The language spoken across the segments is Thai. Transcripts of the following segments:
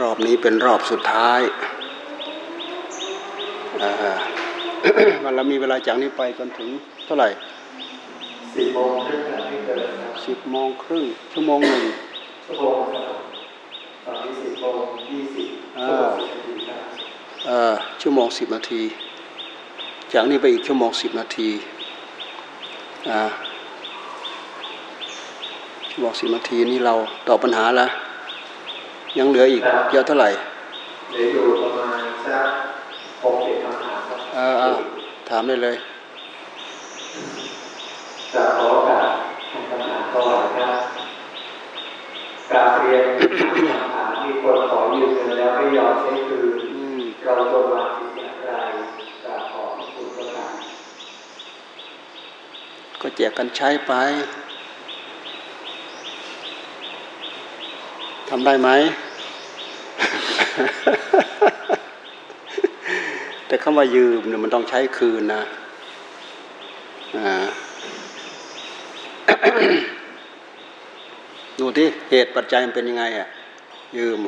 รอบนี้เป็นรอบสุดท้ายวันเรามีเวลาจากนี้ไปจนถึงเท่าไหร่สิบโมงครึ่งไม่เกินสิบโมงครึ่งชั่วโมงหนึ่งชั่วโมงตอนนี้สิบโมงยี่สิบเออชั่วโมงสิบนาที จากนี้ไปอีกชั่วโมงสิบนาทีอ่า ชั่วโมงสิบนาทีนี่เราตอบปัญหาแล้วยังเหลืออีกเยอะเท่าไหร่เหลืออยู่ประมาณสักหกเจ็ดคำถามครับเออถามได้เลยจะขอการคำถามก่อนครับการเรียนคำถามที่คนขอยืมเงินแล้วไม่ยอมใช้คืนเราตัวมาสิอย่างไรจะขอคุณประกาศก็แจกกันใช้ไป ทำได้ไหม แต่คำว่ายืมเนี่ยมันต้องใช้คืนนะดูที่เหตุปัจจัยมันเป็นยังไงอะ ยืม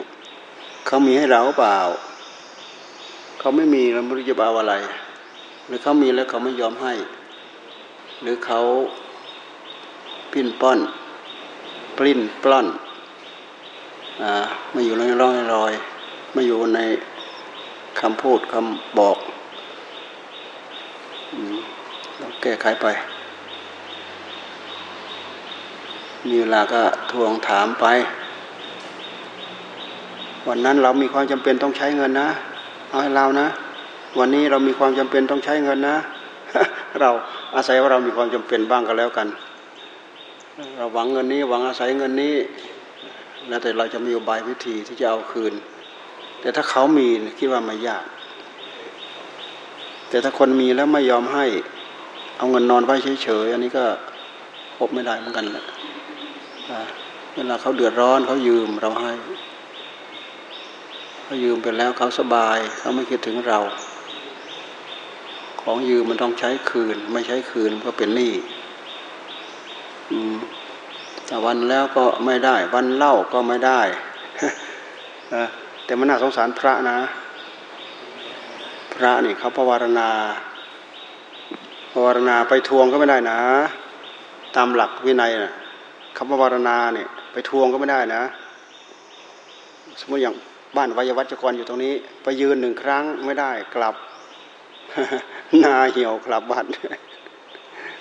เขามีให้เราเปล่า เขาไม่มีเราไม่รู้จะเอาอะไร หรือเขามีแล้วเขาไม่ยอมให้ หรือเขาปิ้นป้อน ปลิ้นปล้อน ไม่อยู่ในร่องรอยไม่อยู่ในคำพูดคำบอกเราแก้ไขไป มีเวลาก็ทวงถามไป วันนั้นเรามีความจำเป็นต้องใช้เงินนะเอาให้เรานะ วันนี้เรามีความจำเป็นต้องใช้เงินนะ เราอาศัยว่าเรามีความจำเป็นบ้างก็แล้วกัน เราหวังเงินนี้หวังอาศัยเงินนี้ แล้วแต่เราจะมีอุบายวิธีที่จะเอาคืน แต่ถ้าเขามีคิดว่าไม่ยาก แต่ถ้าคนมีแล้วไม่ยอมให้ เอาเงินนอนไว้เฉยๆอันนี้ก็พบไม่ได้เหมือนกันแหละเวลาเขาเดือดร้อนเขายืมเราให้เขายืมไปแล้วเขาสบายเขาไม่คิดถึงเรา ของยืมมันต้องใช้คืน ไม่ใช้คืนก็เป็นหนี้อืม วันแล้วก็ไม่ได้ วันเล่าก็ไม่ได้แต่มันน่าสงสารพระนะ พระนี่เขาภาวนาภาวนาไปทวงก็ไม่ได้นะ ตามหลักวินัยนะคำภาวนาเนี่ยไปทวงก็ไม่ได้นะ สมมติอย่างบ้านวิยวัจกรอยู่ตรงนี้ ไปยืนหนึ่งครั้งไม่ได้กลับ นาเหี่ยวกลับบ้าน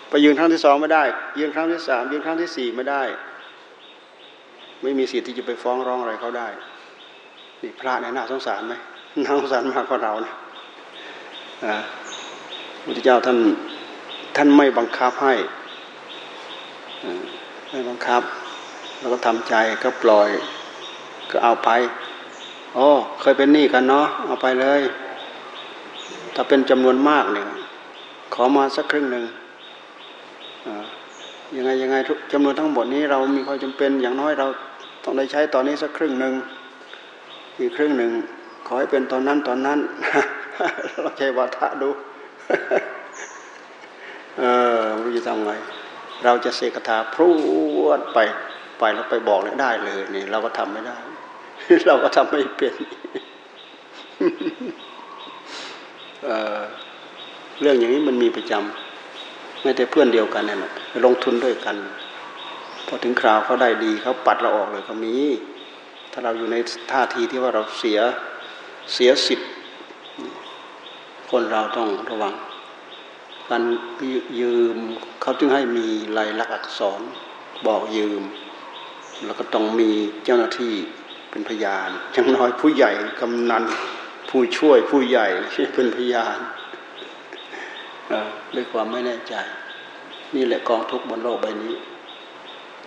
ไปยืนครั้งที่สองไม่ได้ ยืนครั้งที่สามยืนครั้งที่สี่ไม่ได้ ไม่มีสิทธิ์ที่จะไปฟ้องร้องอะไรเขาได้ นี่พระเนี่ยน่าสงสารไหมน่าสงสารมากกว่าเรานะพระเจ้าท่านท่านไม่บังคับให้ไม่บังคับ แล้วก็ทำใจก็ปล่อยก็เอาไปโอ้เคยเป็นหนี้กันเนาะเอาไปเลย ถ้าเป็นจำนวนมากเนี่ยขอมาสักครึ่งหนึ่ง ยังไงยังไงจำนวนทั้งหมดนี้เรามีความจำเป็นอย่างน้อยเราต้องได้ใช้ตอนนี้สักครึ่งหนึ่งอีกครึ่งหนึ่งขอให้เป็นตอนนั้นตอนนั้นเราใช้วาทะดูเออรู้จะทำไงเราจะเสกถาพรวดไปไปแล้วไปบอกเลยได้เลยนี่เราก็ทำไม่ได้ เราก็ทำไม่เป็นเเรื่องอย่างนี้มันมีประจำ ไม่แต่เพื่อนเดียวกันเนี่ยลงทุนด้วยกัน พอถึงคราวเขาได้ดีเขาปัดเราออกเลยเขามี ถ้าเราอยู่ในท่าทีที่ว่าเราเสียเสียสิทธิ์คนเราต้องระวัง การยืมเขาจึงให้มีลายลักษณ์อักษรบอกยืม แล้วก็ต้องมีเจ้าหน้าที่เป็นพยานอย่างน้อยผู้ใหญ่กำนันผู้ช่วยผู้ใหญ่ที่เป็นพยาน ด้วยความไม่แน่ใจ นี่แหละกองทุกบนโลกใบนี้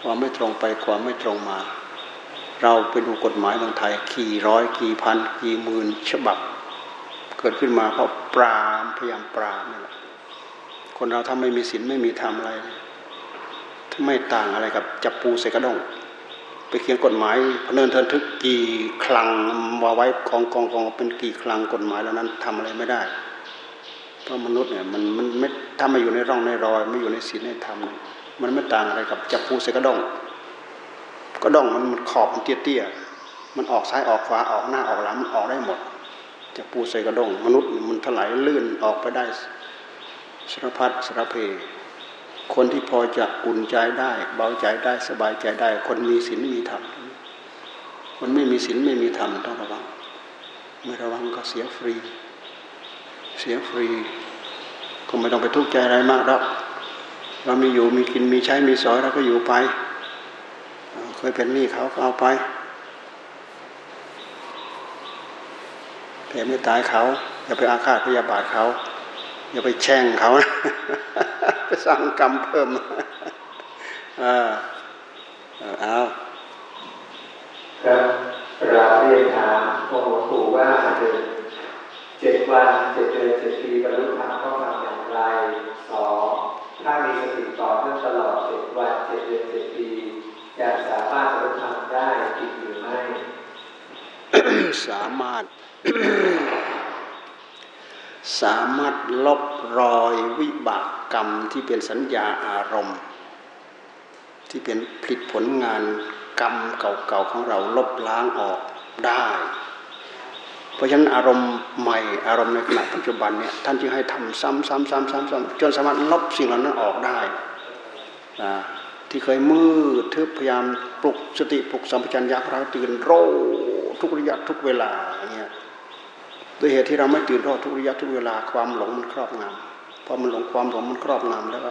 ความไม่ตรงไปความไม่ตรงมา เราไปดูกฎหมายเมืองไทยกี่ร้อยกี่พันกี่หมื่นฉบับ เกิดขึ้นมาเพราะปรามพยายามปรามนี่แหละคนเราถ้าไม่มีศีลไม่มีธรรมอะไรไม่ต่างอะไรกับจับปูใส่กระดงไปเขียนกฎหมายพเนินเทินทึกกี่คลังมาไว้กองกองกองเป็นกี่คลังกฎหมายแล้วนั้นทำอะไรไม่ได้ เพราะมนุษย์เนี่ยมันมันไม่ถ้าไม่อยู่ในร่องในรอย ไม่อยู่ในศีลในธรรมมันไม่ต่างอะไรกับจับปูใส่กระดองก็ด้องมันมันขอบมันเตี้ยๆมันออกซ้ายออกขวาออกหน้าออกหลังมันออกได้หมดจะปูใส่กระด้งมนุษย์มันถลายลื่นออกไปได้สารพัดสารเพคนที่พอจะอุ่นใจได้ เบาใจได้สบายใจได้ คนมีศีลมีธรรมคนไม่มีศีลไม่มีธรรมต้องระวังไม่ระวังก็เสียฟรี เสียฟรี ก็ไม่ต้องไปทุกข์ใจอะไรมากหรอกเรามีอยู่มีกินมีใช้มีสอยเราก็อยู่ไป เคยเป็นหนี้เขาก็เอาไปแต่ไม่ตายเขา อย่าไปอาฆาตพยาบาทเขา อย่าไปแช่งเขาไปสร้างกรรมเพิ่มอ่าเอาครับเราเรียนถามองค์ปู่ว่า เจ็ดวันเจ็ดเดือนเจ็ดปีบรรลุธรรมต้องทำอย่างไรสองถ้ามีสติต่อเนื่องตลอดเจ็ดวันเจ็ดเดือนเจ็ดปีจะสามารถบรรลุธรรมได้จริงหรือไม่ สามารถ สามารถลบรอยวิบากกรรมที่เป็นสัญญาอารมณ์ ที่เป็นผลิตผลงานกรรมเก่าๆของเราลบล้างออกได้ เพราะฉะนั้นอารมณ์ใหม่อารมณ์ในขณะปัจจุบันเนี่ยท่านจึงให้ทำซ้ำๆๆๆจนสามารถลบสิ่งเหล่านั้นออกได้ที่เคยมืดทึบพยายามปลุกสติปลุกสัมปชัญญะเราตื่นโรทุกระยะทุกเวลาเนี่ยด้วยเหตุที่เราไม่ตื่นรอดทุกระยะทุกเวลาความหลงมันครอบงำพอมันหลงความหลงมันครอบงำแล้วก็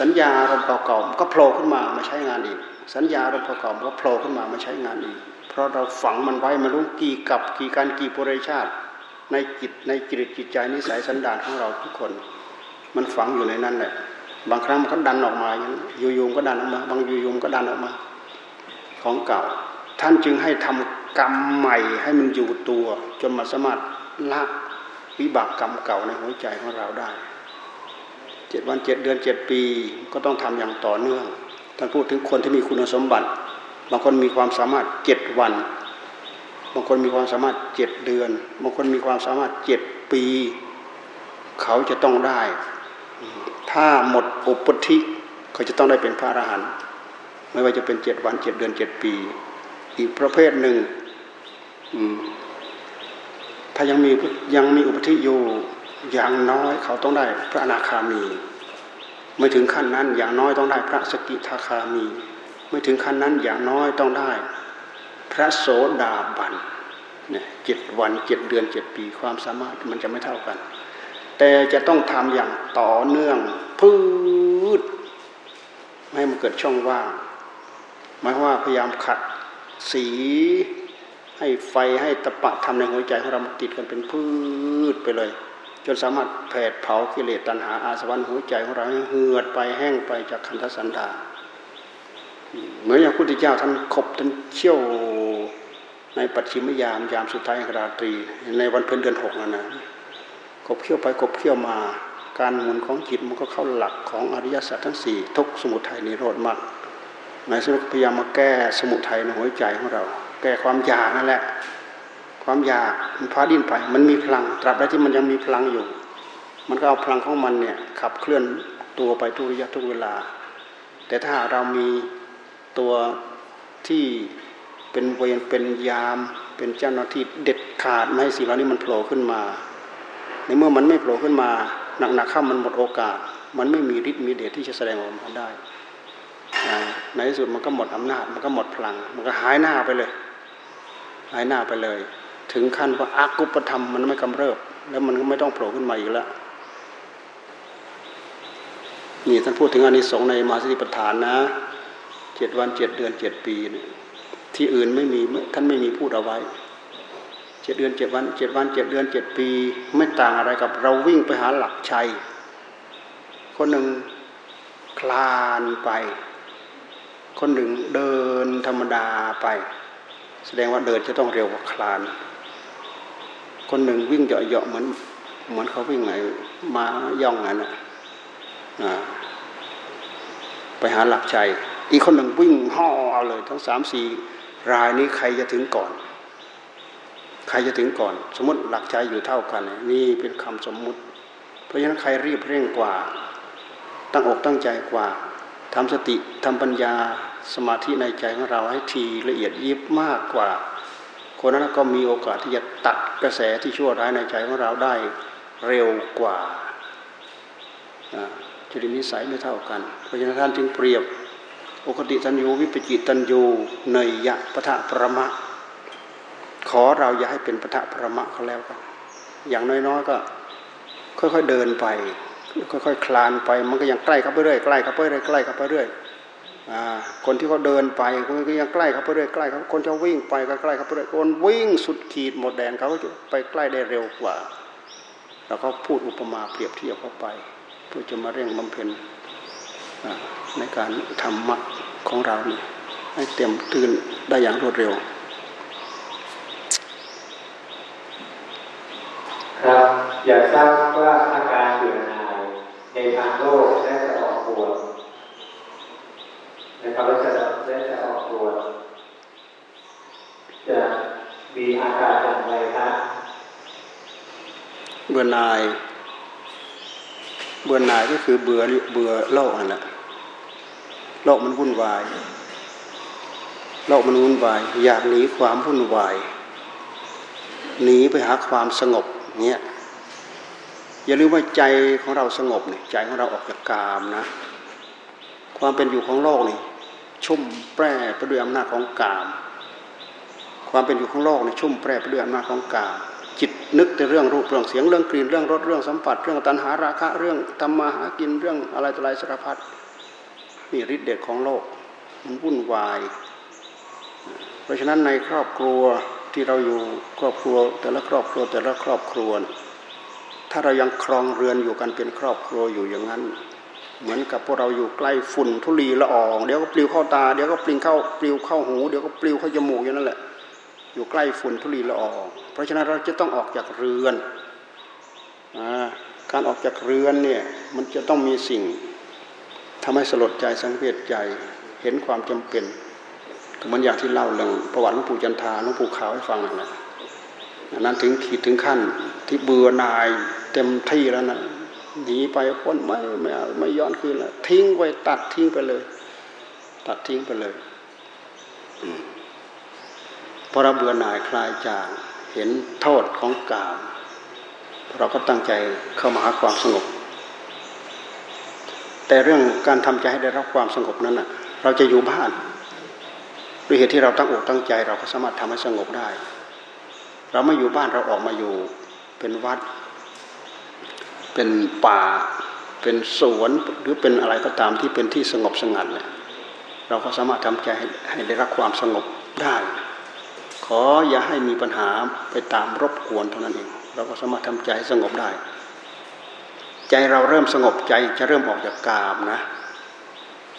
สัญญาอารมณ์เก่าๆก็โผล่ขึ้นมามาใช้งานอีก สัญญาอารมณ์เก่าๆก็โผล่ขึ้นมามาใช้งานอีก ราะเราฝังมันไว้มารู้กี่กับกี่การกี่ปุริชาติ ในจิตในจิตจิตใจนิสัยสันดานของเราทุกคน มันฝังอยู่ในนั้นแหละบางครั้งมันก็ดันออกมาอย่างยูยมก็ดันออกมา บางยูยมก็ดันออกมา ของเก่า ท่านจึงให้ทำกรรมใหม่ให้มันอยู่ตัว จนมาสามารถละวิบากกรรมเก่าในหัวใจของเราได้เจ็ดวันเจ็ดเดือนเจ็ดปีก็ต้องทำอย่างต่อเนื่องท่านพูดถึงคนที่มีคุณสมบัติ บางคนมีความสามารถเจ็ดวัน บางคนมีความสามารถเจ็ดเดือน บางคนมีความสามารถเจ็ดปี เขาจะต้องได้ ถ้าหมดอุปธิเขาจะต้องได้เป็นพระอรหันต์ไม่ว่าจะเป็นเจ็ดวันเจ็ดเดือนเจ็ดปี อีกประเภทหนึ่งถ้ายังมียังมีอุปธิอยู่อย่างน้อยเขาต้องได้พระอนาคามี ไม่ถึงขั้นนั้นอย่างน้อยต้องได้พระสกิทาคามี ไม่ถึงขั้นนั้นอย่างน้อยต้องได้ พระโสดาบันเนี่ยเจ็ดวันเจ็ดเดือนเจ็ดปีความสามารถมันจะไม่เท่ากัน แต่จะต้องทำอย่างต่อเนื่องพืชไม่ให้มันเกิดช่องว่าง หมายว่าพยายามขัดสีให้ไฟให้ตะปะทำในหัวใจของเราติดกันเป็นพืชไปเลย จนสามารถแผดเผากิเลสตัณหาอาสวะหัวใจของเราให้เหือดไปแห้งไปจากคันธสันดา เหมือนอย่างพุทธเจ้าท่านขบท่านเชี่ยวในปัจฉิมยามยามสุดท้ายราตรี ในวันเพ็ญเดือนหกนั่นนะกบเคี้ยวไปกบเคี้ยวมา การหมุนของจิตมันก็เข้าหลักของอริยสัจทั้งสี่ทุกสมุทัยนิโรธมรรคหมายถึงพยายามมาแก้สมุทัยในหัวใจของเรา แก้ความอยากนั่นแหละ ความอยากมันพาดิ้นไป มันมีพลังตราบใดที่มันยังมีพลังอยู่ มันก็เอาพลังของมันเนี่ยขับเคลื่อนตัวไปทุกระยะทุกเวลา แต่ถ้าเรามี ตัวที่เป็นเวรเป็นยาม เป็นเจ้าหน้าที่เด็ดขาดไม่ให้สิ่งเหล่านี้มันโผล่ขึ้นมา ในเมื่อมันไม่โผล่ขึ้นมาหนักๆเข้ามันหมดโอกาส มันไม่มีฤทธิ์มีเดชที่จะแสดงออกมาได้ในที่สุดมันก็หมดอำนาจมันก็หมดพลัง มันก็หายหน้าไปเลยหายหน้าไปเลย ถึงขั้นว่าอากุปธรรมมันไม่กำเริบ แล้วมันก็ไม่ต้องโผล่ขึ้นมาอีกแล้วนี่ท่านพูดถึงอานิสงส์ในมาสติปัฏฐานนะ เจ็ดวันเจ็ดเดือนเจ็ดปีที่อื่นไม่มีท่านไม่มีพูดเอาไว้เจ็ดเดือนเจ็ดวันเจ็ดวันเจ็ดเดือนเจ็ดปี ไม่ต่างอะไรกับเราวิ่งไปหาหลักชัย คนหนึ่งคลานไป คนหนึ่งเดินธรรมดาไป แสดงว่าเดินจะต้องเร็วกว่าคลาน คนหนึ่งวิ่งเหยาะๆเหมือนเหมือนเขาวิ่งไงมาย่องนั่นนะไปหาหลักชัย อีกคนหนึ่งวิ่งห่อเอาเลย ทั้งสามสี่รายนี้ใครจะถึงก่อน ใครจะถึงก่อน สมมติหลักใจอยู่เท่ากัน นี่เป็นคำสมมุติ เพราะฉะนั้นใครรีบเร่งกว่า ตั้งอกตั้งใจกว่าทำสติทำปัญญาสมาธิในใจของเราให้ทีละเอียดยิบมากกว่า คนนั้นก็มีโอกาสที่จะตัดกระแสที่ชั่วร้ายในใจของเราได้เร็วกว่าจริตนิสัยไม่เท่ากัน เพราะฉะนั้นท่านจึงเปรียบ ปกติตัญญูวิปจิตัญญูเนยยะปะทะประมะ ขอเราอย่าให้เป็นปะทะประมะเขาแล้วกันอย่างน้อยๆก็ ค่อยๆเดินไป ค่อยๆคลานไป มันก็ยังใกล้เข้าไปเรื่อยใกล้เข้าไปเรื่อยใกล้เข้าไปเรื่อยคนที่เขาเดินไปก็ยังใกล้เข้าไปเรื่อยใกล้เขาคนจะวิ่งไปก็ใกล้เข้าไปเรื่อยคนวิ่งสุดขีดหมดแดนเขาก็จะไปใกล้ได้เร็วกว่าเราก็พูดอุปมาเปรียบเทียบเข้าไปเพื่อจะมาเร่งบำเพ็ญ ในการทำมรรคของเรานี่ให้เต็มตื่นได้อย่างรวดเร็วครับอยากทราบว่าอาการเบื่อหน่ายในทางโลกและจะออกปวดนะครับและจะและจะออกปวดจะมีอาการอย่างไรครับเบื่อหน่าย เบื่อหน่ายก็คือเบื่อเบื่อโลกนั่นแหละโลกมันวุ่นวาย โลกมันวุ่นวาย อยากหนีความวุ่นวาย หนีไปหาความสงบเนี่ยอย่าลืมว่าใจของเราสงบเนี่ยใจของเราออกจากกามนะ ความเป็นอยู่ของโลกนี่ชุ่มแปร่ไปด้วยอำนาจของกาม ความเป็นอยู่ของโลกนี่ชุ่มแปร่ไปด้วยอำนาจของกาม จิตนึกแต่เรื่องรูปเรื่องเสียงเรื่องกลิ่นเรื่องรสเรื่องสัมผัส เรื่องตัณหาราคะเรื่องธรรมาหากินเรื่องอะไรต่ออะไรสารพัดนี่ฤทธิเดชของโลกมันวุ่นวาย เพราะฉะนั้นในครอบครัวที่เราอยู่ครอบครัว แต่ละครอบครัวแต่ละครอบครัว ถ้าเรายังครองเรือนอยู่กันเป็นครอบครัวอยู่อย่างนั้น เหมือนกับพวกเราอยู่ใกล้ฝุ่นทุลีละออง เดี๋ยวก็ปลิวเข้าตา เดี๋ยวก็ปลิวเข้าปลิวเข้าหู เดี๋ยวก็ปลิวเข้าจมูกอย่างนั้นแหละ อยู่ใกล้ฝุ่นทุลีละอองเพราะฉะนั้นเราจะต้องออกจากเรือนการออกจากเรือนเนี่ยมันจะต้องมีสิ่งทำให้สลดใจสังเวชใจเห็นความจำเป็นมันอย่างที่เล่าเรื่องประวัติหลวงปู่จันทาหลวงปู่ขาวให้ฟังนั่นแหละนั้นถึงขีดถึงขั้นที่เบื่อนายเต็มที่แล้วนะหนีไปพ้นไม่ไม่ไม่ย้อนคืนแล้วทิ้งไว้ตัดทิ้งไปเลย ตัดทิ้งไปเลย พอเราเบื่อหน่ายคลายจางเห็นโทษของกามเราก็ตั้งใจเข้ามาหาความสงบ แต่เรื่องการทำใจให้ได้รับความสงบนั้นน่ะ เราจะอยู่บ้านด้วยเหตุที่เราตั้งอกตั้งใจ เราก็สามารถทำให้สงบได้ เราไม่อยู่บ้านเราออกมาอยู่ เป็นวัด เป็นป่า เป็นสวนหรือเป็นอะไรก็ตามที่เป็นที่สงบสงัดเนี่ยเราก็สามารถทำใจให้ได้รับความสงบได้ ขออย่าให้มีปัญหาไปตามรบกวนเท่านั้นเอง เราก็สามารถทำใจสงบได้ ใจเราเริ่มสงบใจจะเริ่มออกจากกามนะ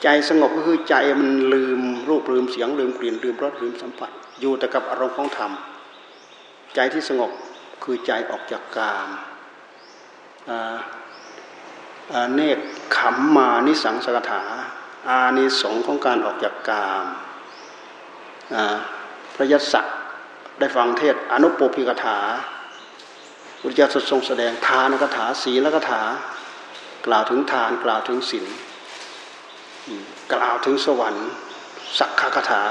ใจสงบก็คือใจมันลืมรูปลืมเสียงลืมกลิ่นลืมรสลืมสัมผัส อยู่แต่กับอารมณ์ของธรรม ใจที่สงบคือใจออกจากกามเนกขมมานิสังสกถา อานิสงของการออกจากกามพระยศัก ได้ฟังเทศอนุปปิกถาพุทธเจ้าทรงแสดงทานกถาศีลกถากล่าวถึงทานกล่าวถึงศีลกล่าวถึงสวรรค์ สักขคถา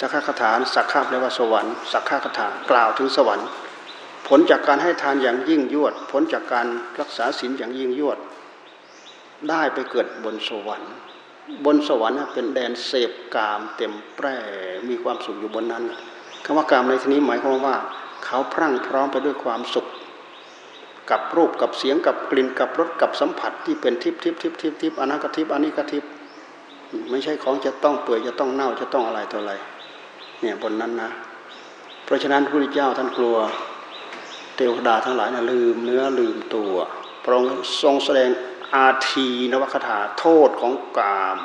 สักขคถาสักขะแปลว่าสวรรค์สักขคถากล่าวถึงสวรรค์ ผลจากการให้ทานอย่างยิ่งยวด ผลจากการรักษาศีลอย่างยิ่งยวด ได้ไปเกิดบนสวรรค์ บนสวรรค์เป็นแดนเสพกามเต็มแปร่มีความสุขอยู่บนนั้น คำว่ากามในที่นี้หมายความว่า เขาพรั่งพร้อมไปด้วยความสุข กับรูปกับเสียงกับกลิ่นกับรสกับสัมผัสที่เป็นทิพย์ทิพย์ทิพย์ทิพย์ทิพย์อนักทิพย์อันนี้ก็ทิพย์ไม่ใช่ของจะต้องเปื่อยจะต้องเน่าจะต้องอะไรตัวอะไรเนี่ยบนนั้นนะ เพราะฉะนั้นพระพุทธเจ้าท่านกลัวเทวดาทั้งหลายนะลืมเนื้อลืมตัวพระองค์ทรงแสดงอาทีนวคถาโทษของกาม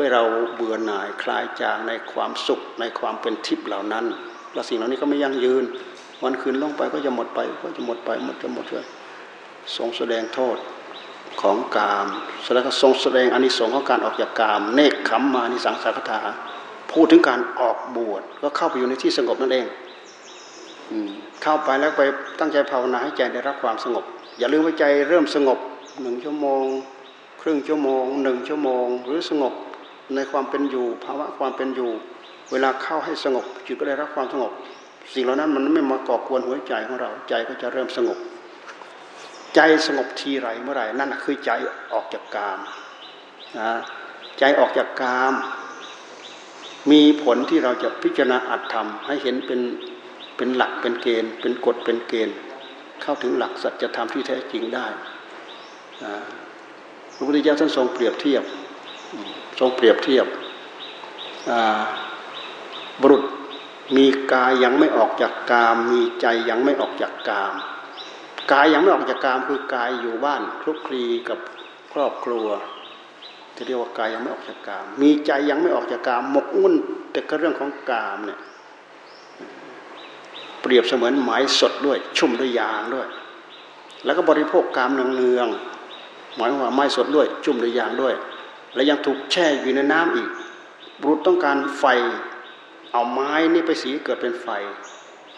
เพื่อเราเบื่อหน่ายคลายจากในความสุขในความเป็นทิพย์เหล่านั้น แล้วสิ่งเหล่านี้ก็ไม่ยั่งยืน วันคืนลงไปก็จะหมดไปก็จะหมดไปหมดจะหมดเลยทรงแสดงโทษของกามแล้วก็ทรงแสดงอนิสงส์ของการออกจากกาม เนกขมมานิสังสารถาพูดถึงการออกบวชก็เข้าไปอยู่ในที่สงบนั่นเองเข้าไปแล้วไปตั้งใจภาวนาให้ใจได้รับความสงบ อย่าลืมว่าใจเริ่มสงบหนึ่งชั่วโมง ครึ่งชั่วโมงหนึ่งชั่วโมง หรือสงบ ในความเป็นอยู่ ภาวะความเป็นอยู่ เวลาเข้าให้สงบจิตก็ได้รับความสงบ สิ่งเหล่านั้นมันไม่มาก่อกวนหัวใจของเรา ใจก็จะเริ่มสงบ ใจสงบทีไรเมื่อไหร่นั่นคือใจออกจากกามนะใจออกจากกาม มีผลที่เราจะพิจารณาอัตธรรม ให้เห็นเป็นเป็นหลักเป็นเกณฑ์ เป็นกฎเป็นเกณฑ์ เข้าถึงหลักสัจธรรมที่แท้จริงได้พระพุทธเจ้าท่านทรงเปรียบเทียบ ทรงเปรียบเทียบบุรุษมีกายยังไม่ออกจากกาม มีใจยังไม่ออกจากกาม กายยังไม่ออกจากกามคือกายอยู่บ้านคลุกคลีกับครอบครัวจะเรียกว่ากายยังไม่ออกจากกาม มีใจยังไม่ออกจากกามหมกมุ่นแต่ก็เรื่องของกามเนี่ยเปรียบเสมือนไม้สดด้วย ชุ่มด้วยยางด้วย แล้วก็บริโภคกามเนืองๆหมายว่าไม้สดด้วย ชุ่มด้วยยางด้วย และยังถูกแช่อยู่ในน้ำอีกบุรุษต้องการไฟ เอาไม้นี่ไปสีเกิดเป็นไฟ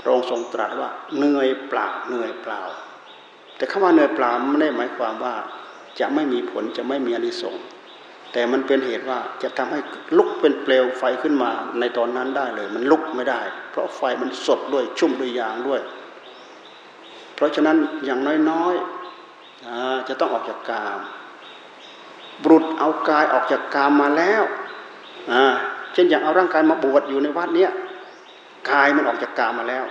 พระองค์ทรงตรัสว่าเหนื่อยเปล่าเหนื่อยเปล่า แต่คำว่าเหนื่อยเปล่าไม่ได้หมายความว่าจะไม่มีผลจะไม่มีอนิสงส์แต่มันเป็นเหตุว่าจะทำให้ลุกเป็นเปลวไฟขึ้นมาในตอนนั้นได้เลย มันลุกไม่ได้ เพราะไฟมันสดด้วยชุ่มด้วยยางด้วย เพราะฉะนั้นอย่างน้อยๆจะต้องออกจากกาม บุรุษเอากายออกจากกามมาแล้วเช่นอย่างเอาร่างกายมาบวชอยู่ในวัดเนี้ยกายมันออกจากกามมาแล้ว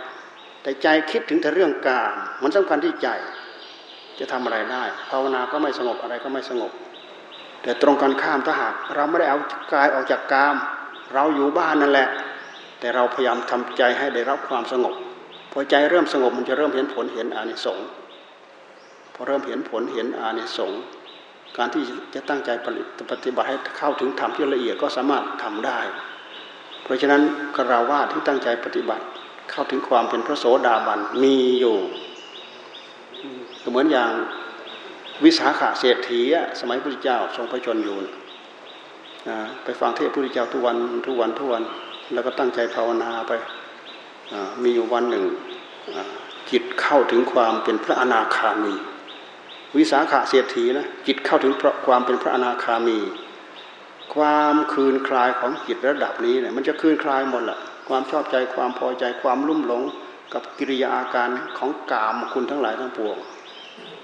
แต่ใจคิดถึงแต่เรื่องกามมันสำคัญที่ใจ จะทำอะไรได้ภาวนาก็ไม่สงบอะไรก็ไม่สงบ แต่ตรงกันข้ามถ้าหากเราไม่ได้เอากายออกจากกาม เราอยู่บ้านนั่นแหละ แต่เราพยายามทำใจให้ได้รับความสงบพอใจเริ่มสงบมันจะเริ่มเห็นผลเห็นอานิสงส์พอเริ่มเห็นผลเห็นอานิสงส์ การที่จะตั้งใจปฏิบัติให้เข้าถึงธรรมที่ละเอียดก็สามารถทำได้ เพราะฉะนั้นคราวาที่ตั้งใจปฏิบัติเข้าถึงความเป็นพระโสดาบันมีอยู่ เหมือนอย่างวิสาขาเศรษฐีสมัยพระพุทธเจ้าทรงพระชนอยู่ไปฟังเทศพระพุทธเจ้าทุกวันทุกวันทุกวันแล้วก็ตั้งใจภาวนาไปมีอยู่วันหนึ่งจิตเข้าถึงความเป็นพระอนาคามี วิสาขาเสียทีนะจิตเข้าถึงความเป็นพระอนาคามี ความคืนคลายของจิตระดับนี้เนี่ยมันจะคืนคลายหมดแหละความชอบใจความพอใจความลุ่มหลง กับกิริยาอาการของกามคุณทั้งหลายทั้งปวง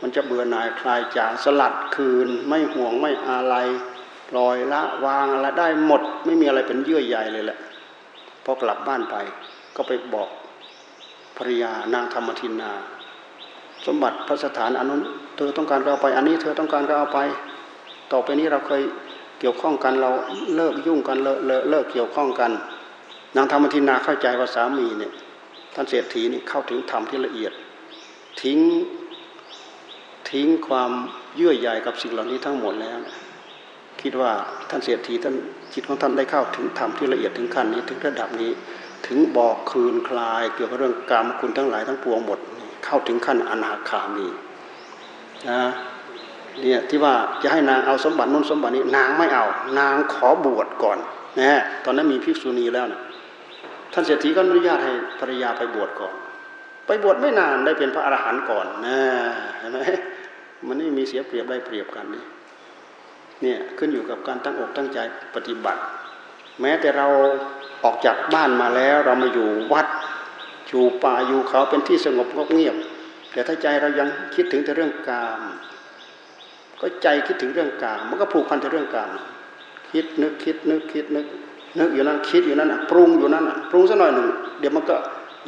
มันจะเบื่อหน่ายคลายจางสลัดคืน ไม่ห่วงไม่อาลัยปล่อยละวางอะไรได้หมด ไม่มีอะไรเป็นเยื่อใยเลยแหละพอกลับบ้านไปก็ไปบอกภรรยานางธรรมทินนา สมบัติพระสถานอนนั้น เธอต้องการเอาไป อันนี้เธอต้องการก็เอาไป ต่อไปนี้เราเคยเกี่ยวข้องกันเราเลิกยุ่งกันเลิกเลิกเกี่ยวข้องกัน นางธรรมทินาเข้าใจว่าสามีเนี่ยท่านเศรษฐีนี่เข้าถึงธรรมที่ละเอียด ทิ้งทิ้งความเยื่อใยกับสิ่งเหล่านี้ทั้งหมดแล้ว คิดว่าท่านเศรษฐีท่านจิตของท่านได้เข้าถึงธรรมที่ละเอียดถึงขั้นนี้ถึงระดับนี้ ถึงบอกคืนคลาย เกี่ยวกับเรื่องกรรมคุณทั้งหลายทั้งปวงหมด เข้าถึงขั้นอนาคามี นะเนี่ยที่ว่าจะให้นางเอาสมบัตินู้นสมบัตินี้ นางไม่เอา นางขอบวชก่อนนะตอนนั้นมีภิกษุณีแล้วนะท่านเศรษฐีก็อนุญาตให้ภรรยาไปบวชก่อน ไปบวชไม่นานได้เป็นพระอรหันต์ก่อนนะเห็นไหมมันไม่มีเสียเปรียบได้เปรียบกันนี่เนี่ยขึ้นอยู่กับการตั้งอกตั้งใจปฏิบัติ แม้แต่เราออกจากบ้านมาแล้ว เรามาอยู่วัดอยู่ป่าอยู่เขาเป็นที่สงบเงียบ แต่ถ้าใจเรายังคิดถึงแต่เรื่องกาม ก็ใจคิดถึงเรื่องกาม มันก็ผูกพันแต่เรื่องกาม คิดนึกคิดนึกคิดนึกนึกอยู่นั้นคิดอยู่นั้นปรุงอยู่นั้นปรุงสักหน่อยหนึ่งเดี๋ยวมันก็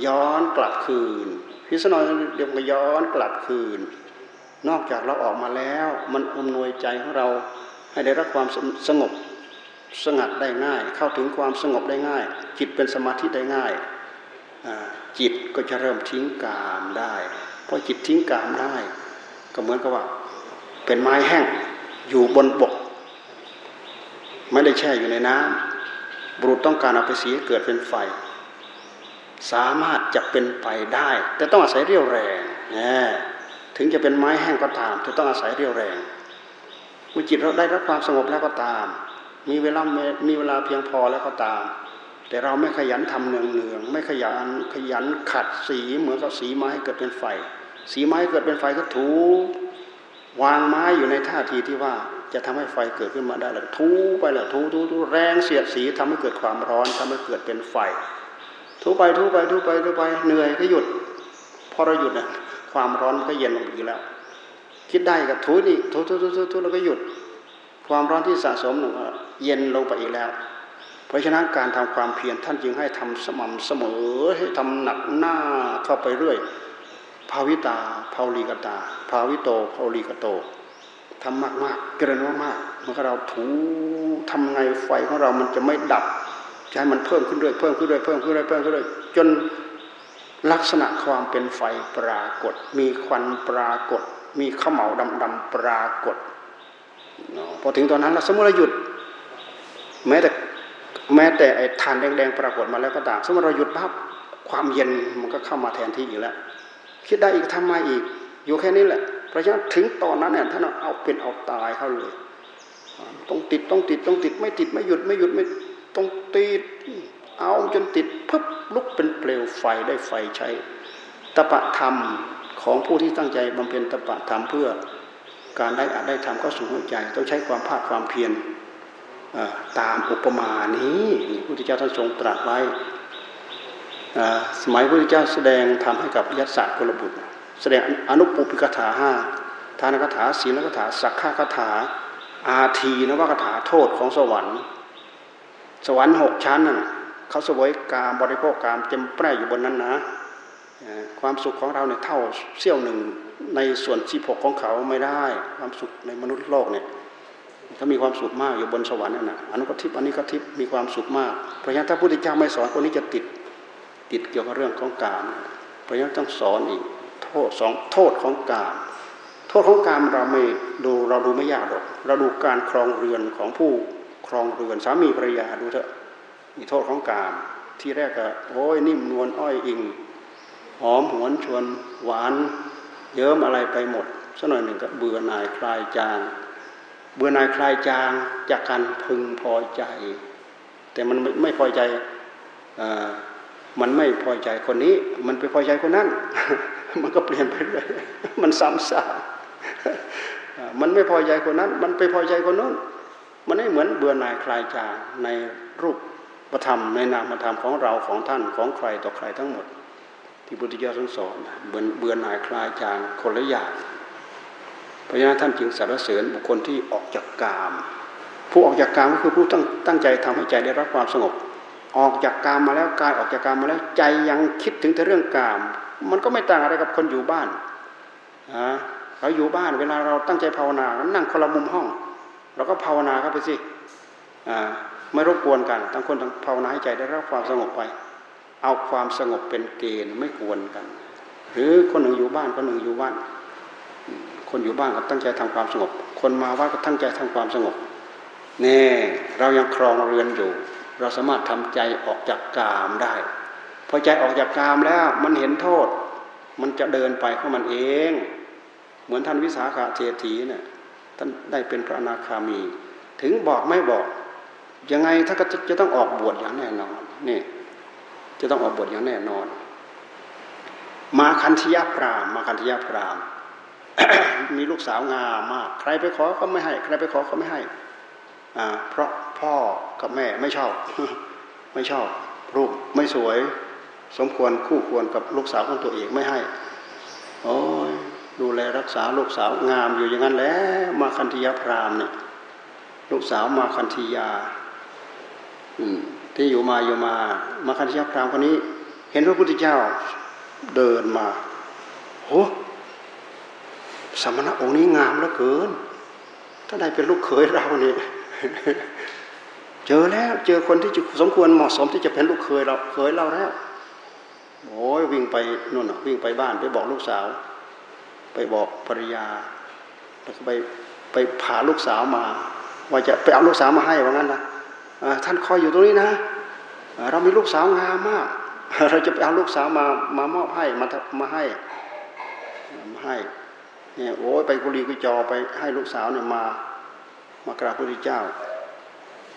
ย้อนกลับคืนคิดสักหน่อยเดี๋ยวมันก็ย้อนกลับคืน นอกจากเราออกมาแล้ว มันอำนวยใจของเราให้ได้รับความสงบสงัดได้ง่าย เข้าถึงความสงบได้ง่าย จิตเป็นสมาธิได้ง่าย จิตก็จะเริ่มทิ้งกามได้ พอจิตทิ้งกามได้ ก็เหมือนกับว่า เป็นไม้แห้งอยู่บนบก ไม่ได้แช่อยู่ในน้ำบุรุษต้องการเอาไปสีเกิดเป็นไฟ สามารถจะเป็นไปได้ แต่ต้องอาศัยเรี่ยวแรงถึงจะเป็นไม้แห้งก็ตามจะต้องอาศัยเรี่ยวแรงเมื่อจิตเราได้รับความสงบแล้วก็ตาม มีเวลามีเวลาเพียงพอแล้วก็ตาม แต่เราไม่ขยันทำเนืองเนืองไม่ขยันขยันขัดสีเหมือนกับสีไม้เกิดเป็นไฟ สีไม้เกิดเป็นไฟก็ถู วางไม้อยู่ในท่าทีที่ว่าจะทำให้ไฟเกิดขึ้นมาได้แล้วทูไปละทูทูทูแรงเสียดสีทำให้เกิดความร้อนทำให้เกิดเป็นไฟ ทูไปทูไปทูไปทูไปเหนื่อยก็หยุด พอเราหยุดนะความร้อนก็เย็นลงอีกแล้ว คิดได้กับทูนี่ทูทูทูทูทูแล้วก็หยุด ความร้อนที่สะสมหนึ่งเย็นลงไปอีกแล้ว เพราะฉะนั้นการทำความเพียรท่านจึงให้ทำสม่ำเสมอให้ทำหนักหน้าเข้าไปเรื่อย ภาวิตาภาลีกตาภาวิโตภาลีกโตทำมากมากเกินมากมากเมื่อเราถูทำไงไฟของเรามันจะไม่ดับจะให้มันเพิ่มขึ้นเรื่อยเพิ่มขึ้นเรื่อยเพิ่มขึ้นเรื่อยเพิ่มขึ้นเรื่อยจนลักษณะความเป็นไฟปรากฏ มีควันปรากฏ มีข้าเหมาดำดำปรากฏพอถึงตอนนั้นเราสมมติเราหยุด แม้แต่แม้แต่ไอ้ทานแดงๆปรากฏมาแล้วก็ตามสมมติเราหยุดปั๊บความเย็นมันก็เข้ามาแทนที่อีกแล้ว คิดได้อีกทำมาอีก อยู่แค่นี้แหละ เพราะฉะนั้นถึงตอนนั้นเนี่ยท่านเอาเป็นเอาตายเขาเลย ต้องติดต้องติดต้องติดไม่ติดไม่หยุดไม่หยุดไม่ต้องติดเอาจนติดปึ๊บลุกเป็นเปลวไฟได้ไฟใช้ตปะธรรมของผู้ที่ตั้งใจบำเพ็ญตปะธรรมเพื่อการได้อาจได้ทำก็สูงหัวใจ ต้องใช้ความภาคความเพียรตามอุปมานี้พระพุทธเจ้าท่านทรงตรัสไว้ สมัยพระพุทธเจ้าแสดงทำให้กับยัตสะกุลบุตร แสดงอนุปุพิกถาห้าทานกถาศีลกถาสักขากถา อาทีนวกถาโทษของสวรรค์ สวรรค์หกชั้นน่ะเขาสวยกามบริโภคกามเต็มแปร่อยู่บนนั้นนะความสุขของเราเนี่ยเท่าเสี้ยวหนึ่งในส่วนที่หกของเขาไม่ได้ ความสุขในมนุษย์โลกเนี่ยเขามีความสุขมากอยู่บนสวรรค์นั่นนะอนุกทิพย์อันนี้ก็ทิพย์มีความสุขมากเพราะฉะนั้นถ้าพุทธเจ้าไม่สอนคนนี้จะติด ติดเกี่ยวกับเรื่องของกามเพราะฉะนั้นต้องสอนอีกโทษสองโทษของกามโทษของกามเราไม่ดูเราดูไม่ยากหรอกเราดูการครองเรือนของผู้ครองเรือนสามีภรรยาดูเถอะมีโทษของกามที่แรกก็โอ้ยนิ่มนวลอ้อยอิงหอมหวนชวนหวาน เยิ้มอะไรไปหมดสักหน่อยหนึ่งก็เบื่อหน่ายคลายจาง เบื่อหน่ายคลายจางจากการพึงพอใจ แต่มันไม่พอใจ มันไม่พอใจคนนี้ มันไปพอใจคนนั้น มันก็เปลี่ยนไปเรื่อยมันซ้ำซากมันไม่พอใจคนนั้น มันไปพอใจคนนู้น มันไม่เหมือนเบื่อหน่ายคลายจางในรูปประธรรมในนามธรรมของเราของท่านของใครต่อใครทั้งหมด ที่พุทธิยถาทั้งสอนเบื่อเบื่อหน่ายคลายจางคนละอย่างพราะฉะนั้นท่านจึงสรรเสริญบุคคลที่ออกจากกาม ผู้ออกจากกามก็คือผู้ตั้งตั้งใจทำให้ใจได้รับความสงบ ออกจากกามมาแล้วกายออกจากกามมาแล้วใจยังคิดถึงแต่เรื่องกาม มันก็ไม่ต่างอะไรกับคนอยู่บ้านเราอยู่บ้านเวลาเราตั้งใจภาวนานั่งคนละมุมห้อง เราก็ภาวนาเข้าไปสิไม่รบกวนกันทั้งคนทั้งภาวนาให้ใจได้รับความสงบไป เอาความสงบเป็นเกณฑ์ไม่กวนกัน หรือคนหนึ่งอยู่บ้านคนหนึ่งอยู่บ้าน คนอยู่บ้านก็ตั้งใจทำความสงบ คนมาวัดก็ตั้งใจทำความสงบเน่เรายังครองเรือนอยู่ เราสามารถทำใจออกจากกามได้พอใจออกจากกามแล้วมันเห็นโทษ มันจะเดินไปของมันเอง เหมือนท่านวิสาขาเศรษฐีเนี่ยท่านได้เป็นพระอนาคามี ถึงบอกไม่บอก ยังไงถ้าก็จะต้องออกบวชอย่างแน่นอนนี่จะต้องออกบวชอย่างแน่นอน มาคันธยาพรามมาคันธยาพรามมีลูกสาวงามมาก ใครไปขอก็ไม่ให้ ใครไปขอก็ไม่ให้อ่าเพราะ พ่อกับแม่ไม่ชอบ ไม่ชอบรูปไม่สวย สมควรคู่ควรกับลูกสาวของตัวเองไม่ให้ โอ้ยดูแลรักษาลูกสาวงามอยู่อย่างนั้นแล้วมาคันธียพรามเนี่ยลูกสาวมาคันธียาที่อยู่มาอยู่มา มาคันธียพรามคนนี้ เห็นพระพุทธเจ้าเดินมาโอ้สมณะองค์นี้งามเหลือเกิน ถ้าได้เป็นลูกเขยเราเนี่ย เจอแล้วเจอคนที่สมควรเหมาะสมที่จะเป็นลูกเขยเราเคยเราแล้วโอ้ยวิ่งไปนู่นวิ่งไปบ้านไปบอกลูกสาว ไปบอกภรรยาแล้วก็ไปไปพาลูกสาวมา ว่าจะไปเอาลูกสาวมาให้ว่างั้นนะท่านคอยอยู่ตรงนี้นะเรามีลูกสาวงามมาก เราจะไปเอาลูกสาวมามามอบให้มามาให้มาให้เนี่ยโอ้ยไปกุลีกุจอไปให้ลูกสาวเนี่ยมามากราบพระพุทธเจ้า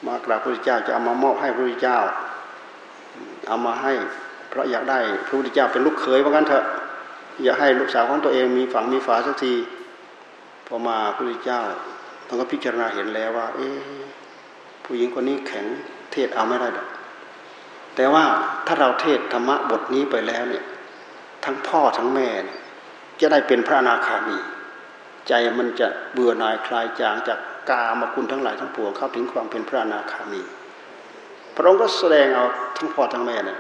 มากราบพระพุทธเจ้าจะเอามามอบให้พระพุทธเจ้า เอามาให้เพราะอยากได้พระพุทธเจ้าเป็นลูกเขยว่างั้นเถอะ อยากให้ลูกสาวของตัวเองมีฝังมีฝาสักทีพอมาพระพุทธเจ้าต้องก็พิจารณาเห็นแล้วว่า เอ๊ผู้หญิงคนนี้แข็งเทศเอาไม่ได้ดอกแต่ว่าถ้าเราเทศธรรมะบทนี้ไปแล้วเนี่ย ทั้งพ่อทั้งแม่จะได้เป็นพระอนาคามี ใจมันจะเบื่อหน่ายคลายจางจาก กามคุณทั้งหลายทั้งปวงเข้าถึงความเป็นพระอนาคามี พระองค์ก็แสดงเอาทั้งพ่อทั้งแม่เนี่ย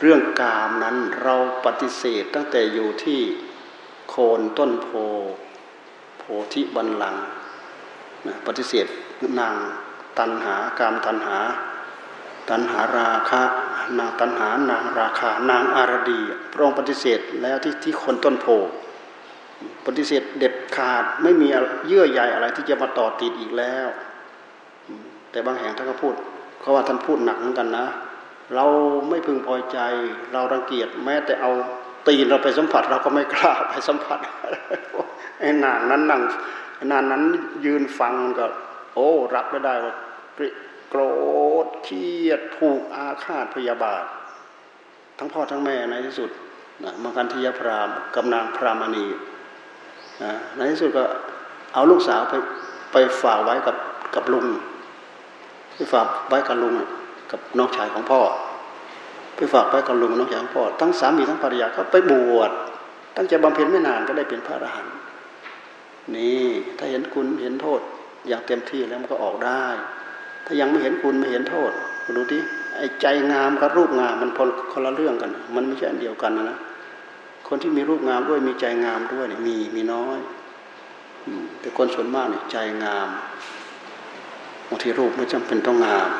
เรื่องกามนั้นเราปฏิเสธตั้งแต่อยู่ที่โคนต้นโพโพธิบันลังปฏิเสธนางตันหากามตันหา ตันหาราคะนางตันหานางราคานางอารดี พระองค์ปฏิเสธแล้วที่ที่คนต้นโพ ปฏิเสธเด็ดขาดไม่มีเยื่อใยอะไรที่จะมาต่อติดอีกแล้ว แต่บางแห่งท่านก็พูดเขาว่าท่านพูดหนักเหมือนกันนะ เราไม่พึงพอใจ เรารังเกียจแม้แต่เอาตีนเราไปสัมผัส เราก็ไม่กล้าไปสัมผัสไอ้นางนั้นนั่งนานนั้นยืนฟังก็ โอ้ รับไม่ได้ว่าโกรธเครียดผูกอาฆาตพยาบาท ทั้งพ่อทั้งแม่ในที่สุดนะมังกันทยพรามกำนางพรามณี ในที่สุดก็เอาลูกสาวไปไปฝากไว้กับกับลุงไปฝากไว้กับลุงกับน้องชายของพ่อ ไปฝากไว้กับลุงน้องชายของพ่อ ทั้งสามีทั้งภรรยาเขาไปบวชตั้งใจบำเพ็ญไม่นานก็ได้เป็นพระอรหันต์นี่ถ้าเห็นคุณเห็นโทษ อย่างเต็มที่แล้วมันก็ออกได้ ถ้ายังไม่เห็นคุณไม่เห็นโทษดูที่ไอ้ใจงามกับรูปงามมันคนละเรื่องกัน มันไม่ใช่อันเดียวกันนะ คนที่มีรูปงามด้วยมีใจงามด้วยเนี่ยมีมีน้อยแต่คนส่วนมากเนี่ยใจงามบางทีรูปไม่จำเป็นต้องงาม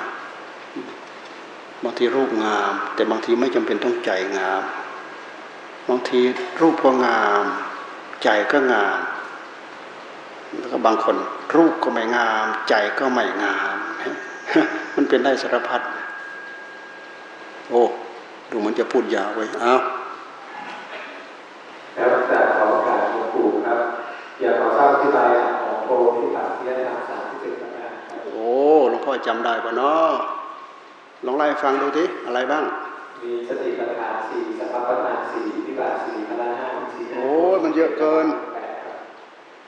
บางทีรูปงาม แต่บางทีไม่จำเป็นต้องใจงาม บางทีรูปก็งาม ใจก็งาม แล้วก็บางคนรูปก็ไม่งาม ใจก็ไม่งาม มันเป็นได้สารพัด โอ้ ดูมันจะพูดยาวไว้อ้าว แล้วแต่ขอการหลวงปู่ครับอยากขอทราบอธิบายของโพธิปัจจะธรรมสามที่เป็นประการโอ้หลวงพ่อจำได้ปะเนาะลองไล่ฟังดูทีอะไรบ้าง มีสติปัฏฐานสี่สัพพปัฏฐานสี่พิบัติสี่พละห้าสี่โอ้มันเยอะเกิน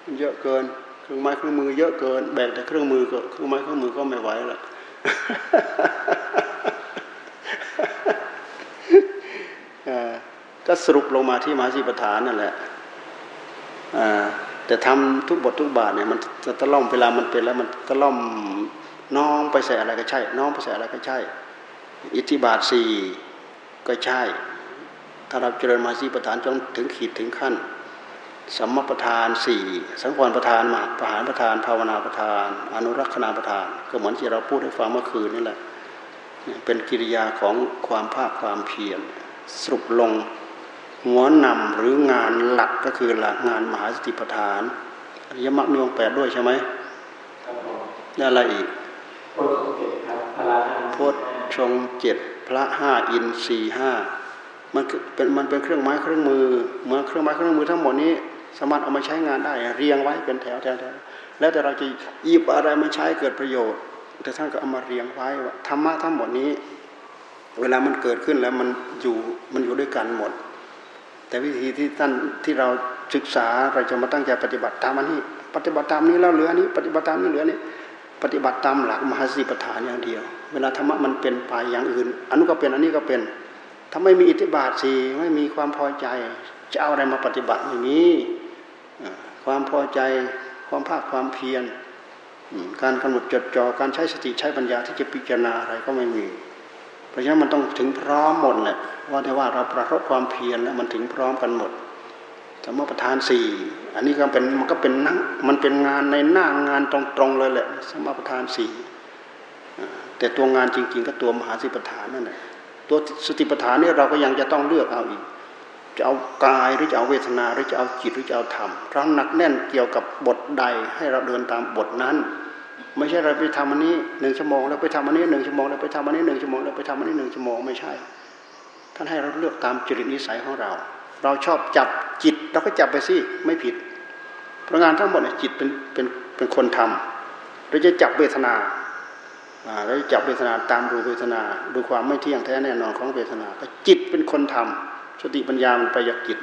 มันเยอะเกินเครื่องไม้เครื่องมือเยอะเกิน แบกแต่เครื่องมือก็เครื่องไม้เครื่องมือก็ไม่ไหวละ ก็สรุปลงมาที่มหาสีปฐานนั่นแหละแต่ทำทุกบททุกบาทเนี่ยมันจะตะล่อมเวลามันเป็นแล้วมันตะล่อมน้องไปใส่อะไรก็ใช่ น้องไปใส่อะไรก็ใช่ อิทธิบาทสี่ก็ใช่ ถ้าเราเจริญมาสีประธานจนถึงขีดถึงขั้นสัมมาประธานสี่สังวรประธานมาประหารประธาน ภาวนาประธาน อนุรักษณาประธาน ก็เหมือนที่เราพูดให้ฟังเมื่อคืนนี่แหละเป็นกิริยาของความภาคความเพียรสรุปลง หัวนำหรืองานหลักก็คือหลักงานมหาสติปัฏฐานอริยมรรคมีองค์แปดด้วยใช่ไหมนี่อะไรอีกพจชงเจ็ดพระห้าอินสี่ห้ามันเป็นมันเป็นเครื่องไม้เครื่องมือเมื่อเครื่องไม้เครื่องมือทั้งหมดนี้สามารถเอามาใช้งานได้ เรียงไว้เป็นแถวแถวแล้วแต่เราจะหยิบอะไรมาใช้เกิดประโยชน์ แต่ท่านก็เอามาเรียงไว้ว่าธรรมะทั้งหมดนี้ เวลามันเกิดขึ้นแล้วมันอยู่มันอยู่ด้วยกันหมด แต่วิธีที่ท่านที่เราศึกษาเราจะมาตั้งใจปฏิบัติตามอันนี้ ปฏิบัติตามนี้แล้วเหลือนี้ ปฏิบัติตามนี้เหลือนี้ปฏิบัติตามหลักมหาสีปฐานอย่างเดียว เวลาธรรมะมันเป็นไปอย่างอื่นอันนู้นก็เป็นอันนี้ก็เป็น ถ้าไม่มีอิทธิบาทสีไม่มีความพอใจ จะเอาอะไรมาปฏิบัติอย่างนี้ ความพอใจความภาคความเพียรการกำหนดจดจ่อการใช้สติใช้ปัญญาที่จะพิจารณาอะไรก็ไม่มี เพราะฉะนั้นมันต้องถึงพร้อมหมดแหละว่าแต่ว่าเราประรบความเพียรแล้วมันถึงพร้อมกันหมดสมมติประธานสี่อันนี้ก็เป็นมันก็เป็นนั่งมันเป็นงานในหน้างานตรงๆเลยแหละ สมมติประธานสี่แต่ตัวงานจริง ๆ ก็ตัวมหาสิปฐานนั่นแหละตัวสติปัฏฐานนี่เราก็ยังจะต้องเลือกเอาอีก จะเอากายหรือจะเอาเวทนาหรือจะเอาจิตหรือจะเอาธรรมเราหนักแน่นเกี่ยวกับบทใดให้เราเดินตามบทนั้น ไม่ใช่เราไปทำอันนี้หนึ่งชั่วโมงแล้วไปทำอันนี้หนึ่งชั่วโมงแล้วไปทำอันนี้หนึ่งชั่วโมงแล้วไปทำอันนี้หนึ่งชั่วโมงไม่ใช่ ท่านให้เราเลือกตามจริตนิสัยของเรา เราชอบจับจิตเราก็จับไปสิไม่ผิดเพราะงานทั้งหมดจิตเป็นเป็นเป็นคนทำเราจะจับเวทนาเราจะจับเวทนาตามดูเวทนา ดูความไม่เที่ยงแท้แน่นอนของเวทนาก็จิตเป็นคนทำสติปัญญามันไปยักจิต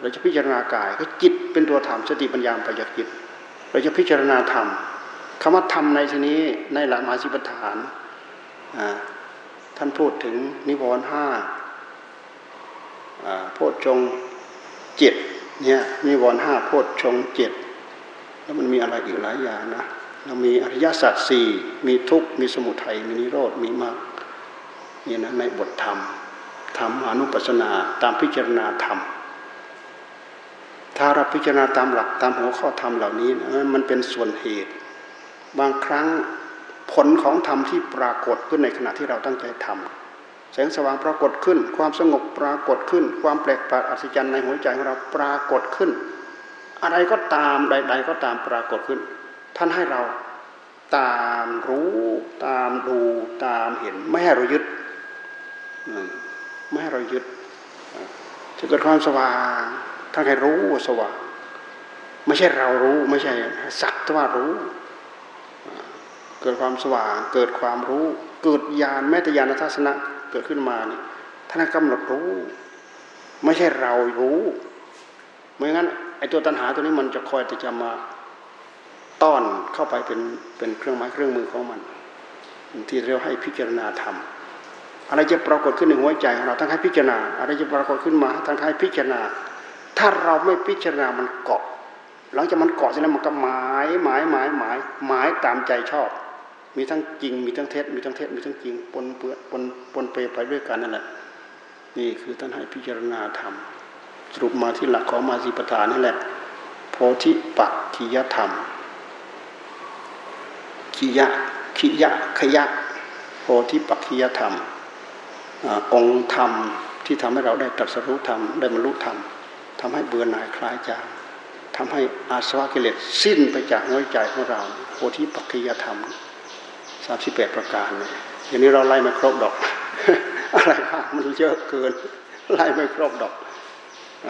เราจะพิจารณากายก็จิตเป็นตัวธรรมสติปัญญาไปจากจิต เราจะพิจารณาธรรม คำว่าธรรมในที่นี้ในหลักมหาสิปฐานท่านพูดถึงนิวรณ์ห้าโพชฌงเจ็ดเนี่ยนิวรณ์ห้าโพชฌงเจ็ดแล้วมันมีอะไรอีกหลายอย่างนะเรามีอริยสัจสี่มีทุกข์มีสมุทัยมีนิโรธมีมรรคนี่นะในบทธรรมธรรมอนุปัสนาตามพิจารณาธรรมถ้าเราพิจารณาตามหลักตามหัวข้อธรรมเหล่านี้นะมันเป็นส่วนเหตุ บางครั้งผลของธรรมที่ปรากฏขึ้นในขณะที่เราตั้งใจทำแสงสว่างปรากฏขึ้น ความสงบปรากฏขึ้น ความแปลกประหลาดอัศจรรย์ในหัวใจของเราปรากฏขึ้น อะไรก็ตามใด ๆ ก็ตามปรากฏขึ้น ท่านให้เราตามรู้ตามดูตามเห็นไม่ให้เรายึดไม่ให้เรายึดจะเกิดความสว่างท่านให้รู้สว่างไม่ใช่เรารู้ไม่ใช่สักแต่ว่ารู้ เกิดความสว่าง เกิดความรู้ เกิดญาณแม้แต่ญาณทัศนะเกิดขึ้นมาเนี่ยท่านกำหนดรู้ ไม่ใช่เรารู้ไม่งั้นไอ้ตัวตัณหาตัวนี้มันจะคอยที่จะมาต้อนเข้าไปเป็นเป็นเครื่องไม้เครื่องมือของมัน ที่เราให้พิจารณาธรรมอะไรจะปรากฏขึ้นในหัวใจของเราทั้งให้พิจารณา อะไรจะปรากฏขึ้นมาทั้งให้พิจารณา ถ้าเราไม่พิจารณามันเกาะ หลังจากมันเกาะเสร็จแล้วมันก็หมายหมายหมายหมายหมายตามใจชอบ มีทั้งจริง มีทั้งเท็จมีทั้งเท็จมีทั้งจริงปนเปื้อปนปนเปไปด้วยกันนั่นแหละนี่คือท่านให้พิจารณาธรรมสรุปมาที่หลักของมาสีปทานนั่นแหละโพธิปักขียธรรมขียะขียะขยะโพธิปักขียธรรมองค์ธรรมที่ทำให้เราได้ตรัสรู้ธรรมได้บรรลุธรรมทำให้เบื่อหน่ายคลายจางทำให้อาสวะกิเลสสิ้นไปจากหัวใจของเราโพธิปัจจยธรรม สามสิบแปดประการเนี่ยอย่างนี้เราไล่ไม่ครบดอก อะไรบ้างมันเยอะเกิน ไล่ไม่ครบดอกอ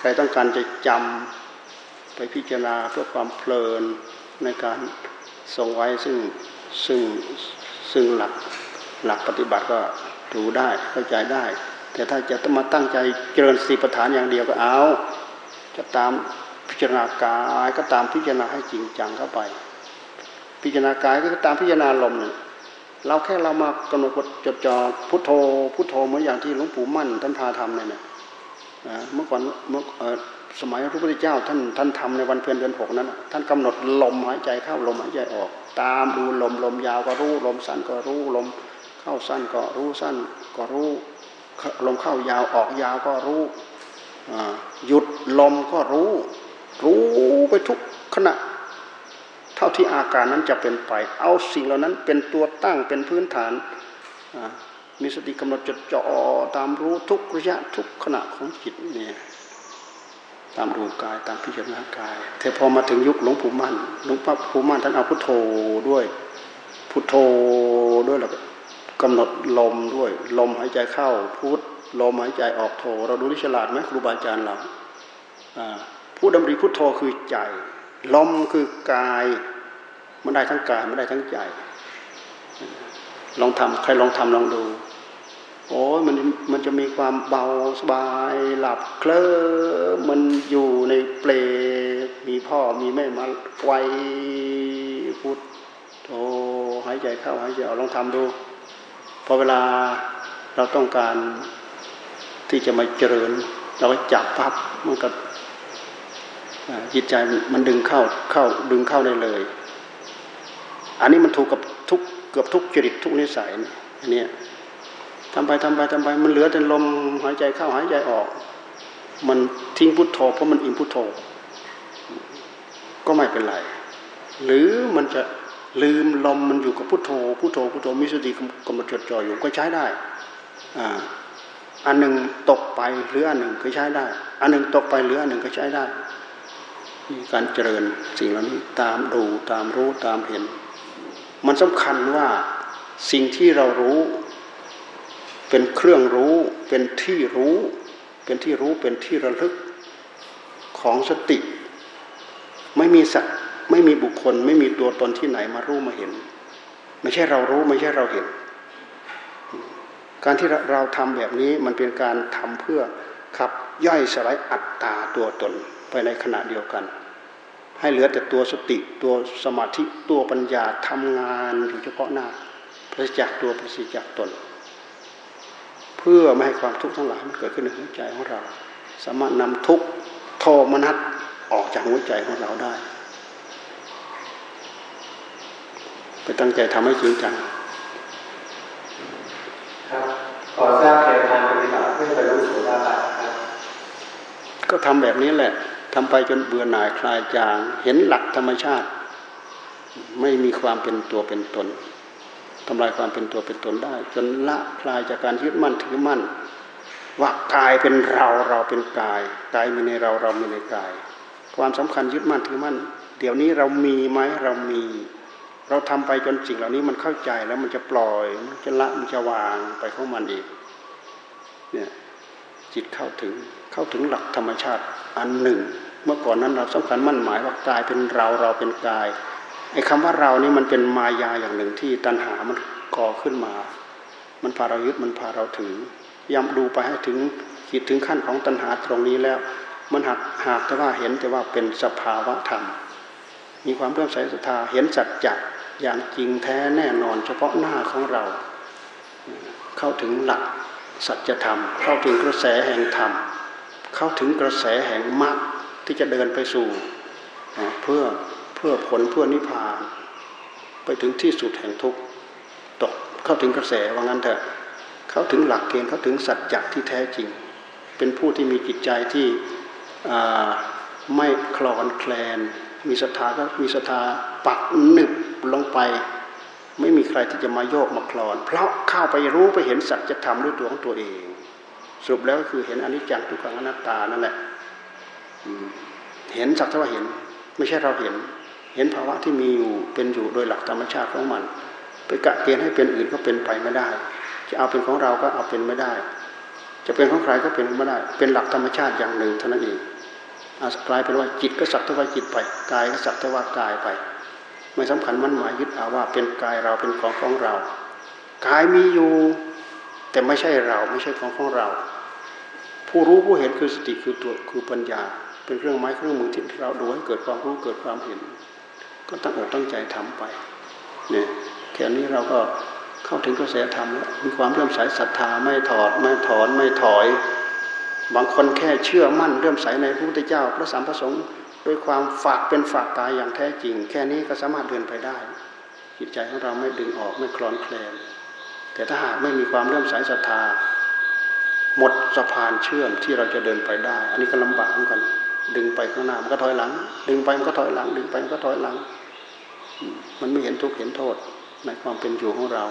ใครต้องการจะจำไปพิจารณาเพื่อความเพลินในการทรงไว้ซึ่งซึ่งซึ่งหลักหลักปฏิบัติก็รู้ได้เข้าใจได้ แต่ถ้าจะต้องมาตั้งใจเจริญสีประฐานอย่างเดียวก็เอา จะตามพิจารณากายก็ตามพิจารณาให้จริงจังเข้าไป พิจารณากายก็ตามพิจารณาลมเนี่ยเราแค่เรามากำหนดจดจ่อพุทโธพุทโธเหมือนอย่างที่หลวงปู่มั่นท่านพาทำเนี่ยเมื่อก่อนเมื่อสมัยพระพุทธเจ้าท่านท่านทำในวันเพ็ญเดือนหกนั้น ท่านกำหนดลมหายใจเข้าลมหายใจออก ตามดูลมลมยาวก็รู้ลมสั้นก็รู้ลมเข้าสั้นก็รู้สั้นก็รู้ลมเข้ายาวออกยาวก็รู้หยุดลมก็รู้ รู้ไปทุกขณะ เท่าที่อาการนั้นจะเป็นไป เอาสิ่งเหล่านั้นเป็นตัวตั้งเป็นพื้นฐาน มีสติกำหนดจดจ่อตามรู้ทุกระยะทุกขณะของจิตเนี่ยตามดูกายตามพิจารณากายแต่พอมาถึงยุคหลวงปู่มั่นหลวงปู่มั่นท่านเอาพุทโธด้วยพุทโธด้วยแล้วกำหนดลมด้วย ลมหายใจเข้าพุทลมหายใจออกโธเราดูที่ฉลาดไหมครูบาอาจารย์เราผู้ดำริพุทโธคือใจ ลมคือกายมันได้ทั้งกายมันได้ทั้งใจ ลองทำใครลองทำลองดู โอ้มันมันจะมีความเบาสบายหลับเคลิ้มมันอยู่ในเปลมีพ่อมีแม่มาไกวพุทโธหายใจเข้าหายใจออกลองทำดูพอเวลาเราต้องการที่จะมาเจริญ เราก็จับปั๊บมันก็ จิตใจมันดึงเข้าเข้าดึงเข้าได้เลย อันนี้มันถูกกับทุกเกือบทุกจริตทุกนิสัยอันนี้ทำไปทำไปทำไปมันเหลือแต่ลมหายใจเข้าหายใจออก มันทิ้งพุทโธเพราะมันอิงพุทโธ ก็ไม่เป็นไร หรือมันจะลืมลมมันอยู่กับพุทโธพุทโธพุทโธมีสติกำหนดจดจ่ออยู่ก็ใช้ได้อ่าอันหนึ่งตกไปหรืออันหนึ่งก็ใช้ได้ อันหนึ่งตกไปหรืออันหนึ่งก็ใช้ได้ มีการเจริญสิ่งเหล่านี้ตามดูตามรู้ตามเห็น มันสำคัญว่าสิ่งที่เรารู้ เป็นเครื่องรู้เป็นที่รู้ เป็นที่รู้เป็นที่ระลึกของสติ ไม่มีสัตว์ไม่มีบุคคล ไม่มีตัวตนที่ไหนมารู้มาเห็น ไม่ใช่เรารู้ไม่ใช่เราเห็น การที่เราทำแบบนี้มันเป็นการทำเพื่อขับย่อยสลายอัตตาตัวตน ไปในขณะเดียวกัน ให้เหลือแต่ตัวสติตัวสมาธิตัวปัญญาทำงานอยู่เฉพาะหน้าประจักษ์ตัวประสิจักษ์ตน เพื่อไม่ให้ความทุกข์ทั้งหลายมันเกิดขึ้นในหัวใจของเรา สามารถนำทุกข์โทมนัสออกจากหัวใจของเราได้ไปตั้งใจทำให้จริงจังครับขอทราบแนวทางปฏิบัติเพื่อบรรลุโสดาบันครับก็ทำแบบนี้แหละ ทำไปจนเบื่อหน่ายคลายจาง เห็นหลักธรรมชาติ ไม่มีความเป็นตัวเป็นตนทำลายความเป็นตัวเป็นตนได้ จนละคลายจากการยึดมั่นถือมั่น ว่ากายเป็นเราเราเป็นกาย กายมีในเราเรามีในกาย ความสำคัญยึดมั่นถือมั่น เดี๋ยวนี้เรามีไหมเรามี เราทำไปจนสิ่งเหล่านี้มันเข้าใจแล้วมันจะปล่อยมันจะละมันจะวางไปของมันเองเนี่ยจิตเข้าถึงเข้าถึงหลักธรรมชาติอันหนึ่ง เมื่อก่อนนั้นเราสำคัญมั่นหมายว่ากายเป็นเราเราเป็นกายไอ้คำว่าเรานี่มันเป็นมายาอย่างหนึ่งที่ตัณหามันก่อขึ้นมา มันพาเรายึดมันพาเราถือย้ำดูไปให้ถึงจิตถึงขั้นของตัณหาตรงนี้แล้ว มันหักหากแต่ว่าเห็นแต่ว่าเป็นสภาวะธรรม มีความเรื่อมใสศรัทธาเห็นสัจจะอย่างจริงแท้แน่นอน เฉพาะหน้าของเรา เข้าถึงหลักสัจธรรม เข้าถึงกระแสแห่งธรรม เข้าถึงกระแสแห่งมรรค ที่จะเดินไปสู่เพื่อเพื่อผลเพื่อนิพพาน ไปถึงที่สุดแห่งทุกข์ตกเข้าถึงกระแสว่างั้นเถอะเข้าถึงหลักเกณฑ์เข้าถึงสัจจะที่แท้จริง เป็นผู้ที่มีจิตใจที่ไม่คลอนแคลน มีศรัทธาก็มีศรัทธาปักหนึบลงไป ไม่มีใครที่จะมาโยกมาคลอน เพราะเข้าไปรู้ไปเห็นสัจธรรมด้วยตัวของตัวเองสรุปแล้วก็คือเห็นอนิจจังทุกขังอนัตตานั่นแหละ เห็นสักเท่าเห็น ไม่ใช่เราเห็น เห็นภาวะที่มีอยู่เป็นอยู่โดยหลักธรรมชาติของมัน ไปกะเกณฑ์ให้เป็นอื่นก็เป็นไปไม่ได้ จะเอาเป็นของเราก็เอาเป็นไม่ได้ จะเป็นของใครก็เป็นไม่ได้ เป็นหลักธรรมชาติอย่างหนึ่งเท่านั้นเองอาศัยเป็นว่าจิตก็สักเท่าว่าจิตไปกายก็สักเท่าว่ากายไป ไม่สำคัญมันหมายยึดเอาว่าเป็นกายเราเป็นของของเรากายมีอยู่ แต่ไม่ใช่เราไม่ใช่ของของเรา ผู้รู้ผู้เห็นคือสติคือตัวคือปัญญา เป็นเครื่องไม้เครื่องมือที่เราดูให้เกิดความรู้เกิดความเห็น ก็ตั้งอกตั้งใจทำไปเนี่ยแค่นี้เราก็เข้าถึงกระแสธรรมแล้วมีความเริ่มใสศรัทธาไม่ถอดไม่ถอนไม่ถอย บางคนแค่เชื่อมั่นเริ่มใสในพระพุทธเจ้า พระสัมพระสงฆ์ด้วยความฝากเป็นฝากกายอย่างแท้จริง แค่นี้ก็สามารถเดินไปได้ จิตใจของเราไม่ดึงออกไม่คลอนแคลน แต่ถ้าหากไม่มีความเริ่มใสศรัทธา หมดสะพานเชื่อมที่เราจะเดินไปได้ อันนี้ก็ลำบากเหมือนกัน ดึงไปข้างหน้ามันก็ถอยหลัง ดึงไปมันก็ถอยหลัง ดึงไปมันก็ถอยหลัง มันไม่เห็นทุกข์เห็นโทษในความเป็นอยู่ของเรา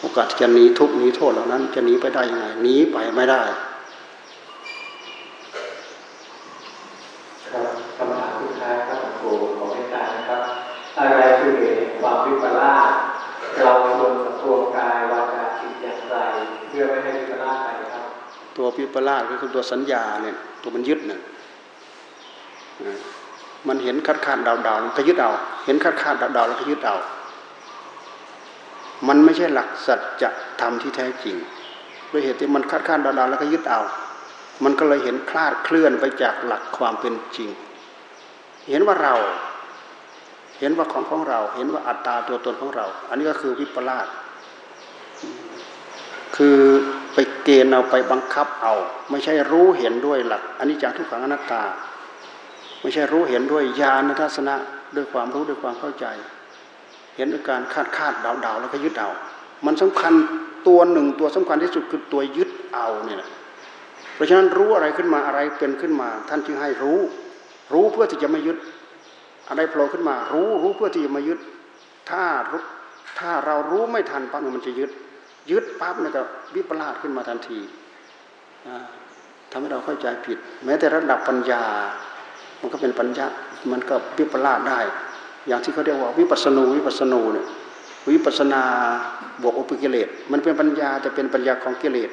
โอกาสจะหนีทุกข์หนีโทษเหล่านั้น จะหนีไปได้ยังไงหนีไปไม่ได้ครับคำถามสุดท้ายครับครูขอให้ตานะครับ อะไรคือเหตุความวิปลาสเราควรสำรวมกายวาจาจิตอย่างไร เพื่อไม่ให้วิปลาสไปครับ ตัววิปลาสก็คือตัวสัญญาเนี่ยตัวมันยึดเนี่ย มันเห็นคัดค้านดาวดาวมันก็ยึดเอา เห็นคัดค้านดาวดาวแล้วก็ยึดเอามันไม่ใช่หลักสัจธรรมที่แท้จริงด้วยเหตุที่มันคัดค้านดาวดาวแล้วก็ยึดเอา มันก็เลยเห็นคลาดเคลื่อนไปจากหลักความเป็นจริง เห็นว่าเรา เห็นว่าของของเรา เห็นว่าอัตตาตัวตนของเรา อันนี้ก็คือวิปลาสคือไปเกณฑ์เอาไปบังคับเอา ไม่ใช่รู้เห็นด้วยหลักอันนี้จากทุกขังอนัตตา ไม่ใช่รู้เห็นด้วยญาณทัศนะด้วยความรู้ด้วยความเข้าใจ เห็นด้วยการคาดคาดเดาเดาแล้วก็ยึดเอามันสำคัญตัวหนึ่งตัวสำคัญที่สุดคือตัวยึดเอาเนี่ยเพราะฉะนั้นรู้อะไรขึ้นมาอะไรเป็นขึ้นมา ท่านจึงให้รู้ รู้เพื่อที่จะไม่ยึด อะไรโผล่ขึ้นมา รู้รู้เพื่อที่จะมายึด ถ้าถ้าเรารู้ไม่ทันปั๊บมันจะยึด ยึดปั๊บเนี่ยก็วิปลาสขึ้นมาทันทีทำให้เราเข้าใจผิด แม้แต่ระดับปัญญา มันก็เป็นปัญญา มันก็วิปลาสได้ อย่างที่เขาเรียกว่าวิปัสนูวิปัสนูเนี่ยวิปัสนาบวกอุปกิเลส มันเป็นปัญญาจะเป็นปัญญาของกิเลส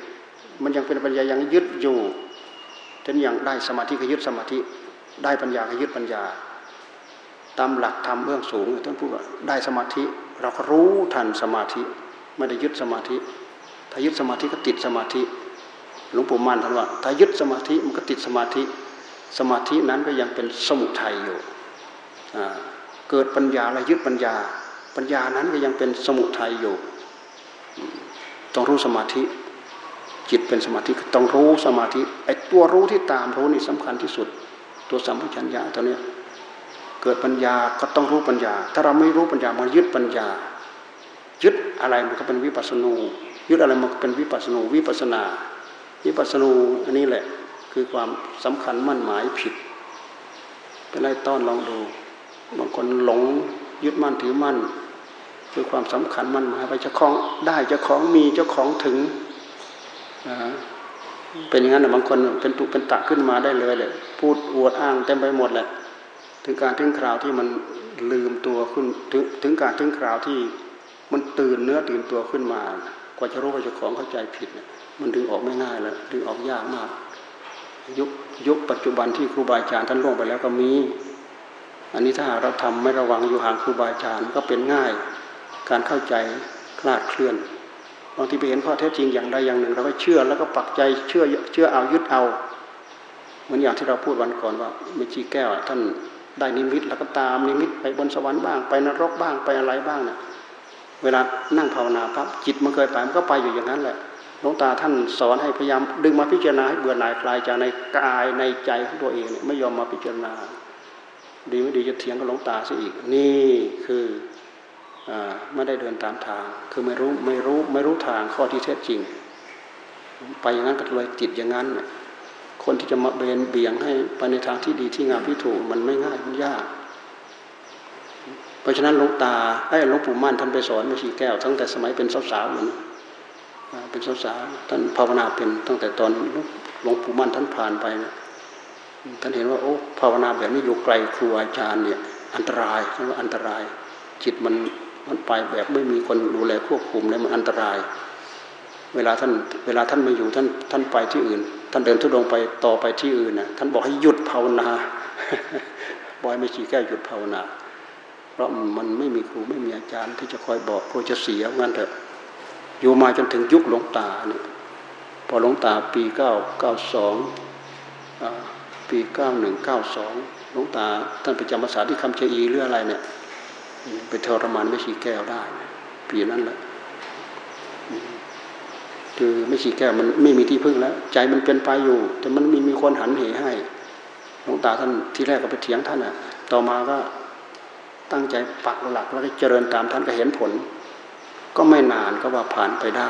มันยังเป็นปัญญายังยึดอยู่เช่นอย่างได้สมาธิก็ยึดสมาธิ ได้ปัญญาก็ยึดปัญญา ตามหลักธรรมเบื้องสูงท่านพูดว่าได้สมาธิ เราก็รู้ทันสมาธิไม่ได้ยึดสมาธิ ถ้ายึดสมาธิก็ติดสมาธิ หลวงปู่มั่นท่านว่า ถ้ายึดสมาธิมันก็ติดสมาธิ สมาธินั้นก็ยังเป็นสมุทัยอยู่เกิดปัญญาแล้วยึดปัญญา ปัญญานั้นก็ยังเป็นสมุทัยอยู่ต้องรู้สมาธิ จิตเป็นสมาธิต้องรู้สมาธิไอ้ตัวรู้ที่ตามรู้นี่สำคัญที่สุด ตัวสัมผััญญาตัวนี้เกิดปัญญาก็ต้องรู้ปัญญา ถ้าเราไม่รู้ปัญญามายึดปัญญา ยึดอะไรมันก็เป็นวิปัสสนูยึดอะไรมันก็เป็นวิปัสสนูวิปัสนา วิปัสสนูอันนี้แหละ คือความสำคัญมั่นหมายผิดเป็นไรต้อนลองดู บางคนหลงยึดมั่นถือมั่น คือความสำคัญมั่นหมายไปเจ้าของได้เจ้าของมีเจ้าของถึงเป็นอย่างนั้นบางคนเป็นตุเป็นตะขึ้นมาได้เลยเลยพูดอวดอ้างเต็มไปหมดแหละถึงการถึงคราวที่มันลืมตัวขึ้นถึงถึงการถึงคราวที่มันตื่นเนื้อตื่นตัวขึ้นมา กว่าจะรู้ว่าเจ้าของเข้าใจผิดเนี่ยมันดึงออกไม่ง่ายแล้วดึงออกยากมาก ยุคยุคปัจจุบันที่ครูบาอาจารย์ท่านล่วงไปแล้วก็มี อันนี้ถ้าเราทำไม่ระวังอยู่ห่างครูบาอาจารย์ก็เป็นง่าย การเข้าใจคลาดเคลื่อนบางทีไปเห็นข้อเท็จจริงอย่างใดอย่างหนึ่ง เราก็เชื่อแล้วก็ปักใจเชื่อเชื่อเอายึดเอาเหมือนอย่างที่เราพูดวันก่อนว่าเมชีแก้วท่านได้นิมิตแล้วก็ตามนิมิตไปบนสวรรค์บ้างไปนรกบ้างไปอะไรบ้างเนะ่ยเวลานั่งภาวนาปั๊บจิตมันเคยไปมันก็ไปอยู่อย่างนั้นแหละ ลวงตาท่านสอนให้พยายามดึงมาพิจารณาให้เบื่อหน่ายคลายจากในกายในใจของตัวเองเนี่ยไม่ยอมมาพิจารณา ดีไม่ดีจะเถียงกับหลวงตาซะอีก นี่คืออไม่ได้เดินตามทาง คือไม่รู้ไม่รู้ไม่รู้ทางข้อที่แท้จริง ไปอย่างนั้นก็เลยจิตอย่างนั้น คนที่จะมาเบนเบี่ยงให้ไปในทางที่ดีที่งามที่ถูกมันไม่ง่ายมันยากเพราะฉะนั้นหลวงตาไอ้หลวงปู่มั่นท่านไปสอนไม่ชีแก้วตั้งแต่สมัยเป็นสาวๆอยู่ เป็นสาวๆท่านภาวนาเป็นตั้งแต่ตอนหลวงปู่มั่นท่านผ่านไปนะท่านเห็นว่าโอ้ภาวนาแบบนี้อยู่ไกลครูอาจารย์เนี่ยอันตรายท่านว่าอันตราย จิตมันมันไปแบบไม่มีคนดูแลควบคุมเลยมันอันตราย เวลาท่านเวลาท่านมาอยู่ท่านท่านไปที่อื่น ท่านเดินทุดงไปต่อไปที่อื่นน่ะท่านบอกให้หยุดภาวนาบอยไม่ชี้แก้หยุดภาวนา เพราะมันไม่มีครูไม่มีอาจารย์ที่จะคอยบอกครูจะเสียงั้นเถอะ อยู่มาจนถึงยุคหลวงตาเนี่ยพอหลวงตาปีเก้าเก้าสองปีเก้าหนึ่งเก้าสองหลวงตาท่านไปจำภาษาที่คำเชีหรืออะไรเนี่ยไปทรมานไม่ชีแก้วได้ ปีนั้นแหละคือไม่ชีแก้วมันไม่มีที่พึ่งแล้ว ใจมันเป็นไปอยู่ แต่มันมีมีคนหันเหให้หลวงตาท่านที่แรกก็ไปเถียงท่านอะ ต่อมาก็ตั้งใจปักหลักแล้วก็เจริญตามท่านก็เห็นผล ก็ไม่นานก็ว่าผ่านไปได้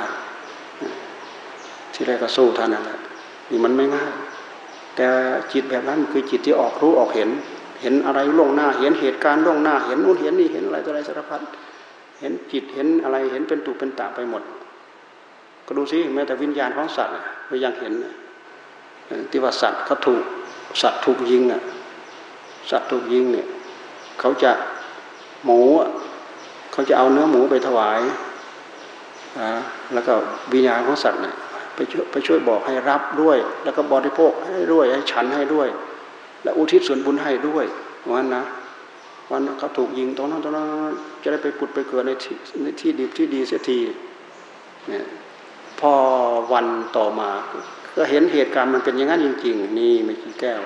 ที่แรกก็สู้ท่านนั่นแหละนี่มันไม่ง่ายแต่จิตแบบนั้นคือจิตที่ออกรู้ออกเห็น เห็นอะไรล่วงหน้า เห็นเหตุการณ์ล่วงหน้า เห็นนู่นเห็นนี่เห็นอะไรต่ออะไรสารพัดเห็นจิตเห็นอะไรเห็นเป็นตุเป็นตะไปหมด ก็ดูสิแม้แต่วิญญาณของสัตว์ก็ยังเห็นที่ว่าสัตว์เขาถูกสัตว์ถูกยิงอะสัตว์ถูกยิงเนี่ยเขาจะหมูเขาจะเอาเนื้อหมูไปถวาย แล้วก็วิญญาณของสัตว์เนี่ยไปช่วยไปช่วยบอกให้รับด้วย แล้วก็บริโภคให้ด้วยให้ฉันให้ด้วย และอุทิศส่วนบุญให้ด้วยวันนะวันเขาถูกยิงตรงนั้นตรงนั้นจะได้ไปปุดไปเกิดในที่ในที่ดีที่ดีเสียทีเนี่ยพอวันต่อมา ก็เห็นเหตุการณ์มันเป็นอย่างนั้นจริง ๆ นี่ไม่กี่แก้ว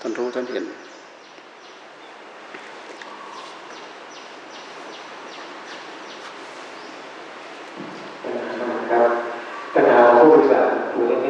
ท่านรู้ท่านเห็น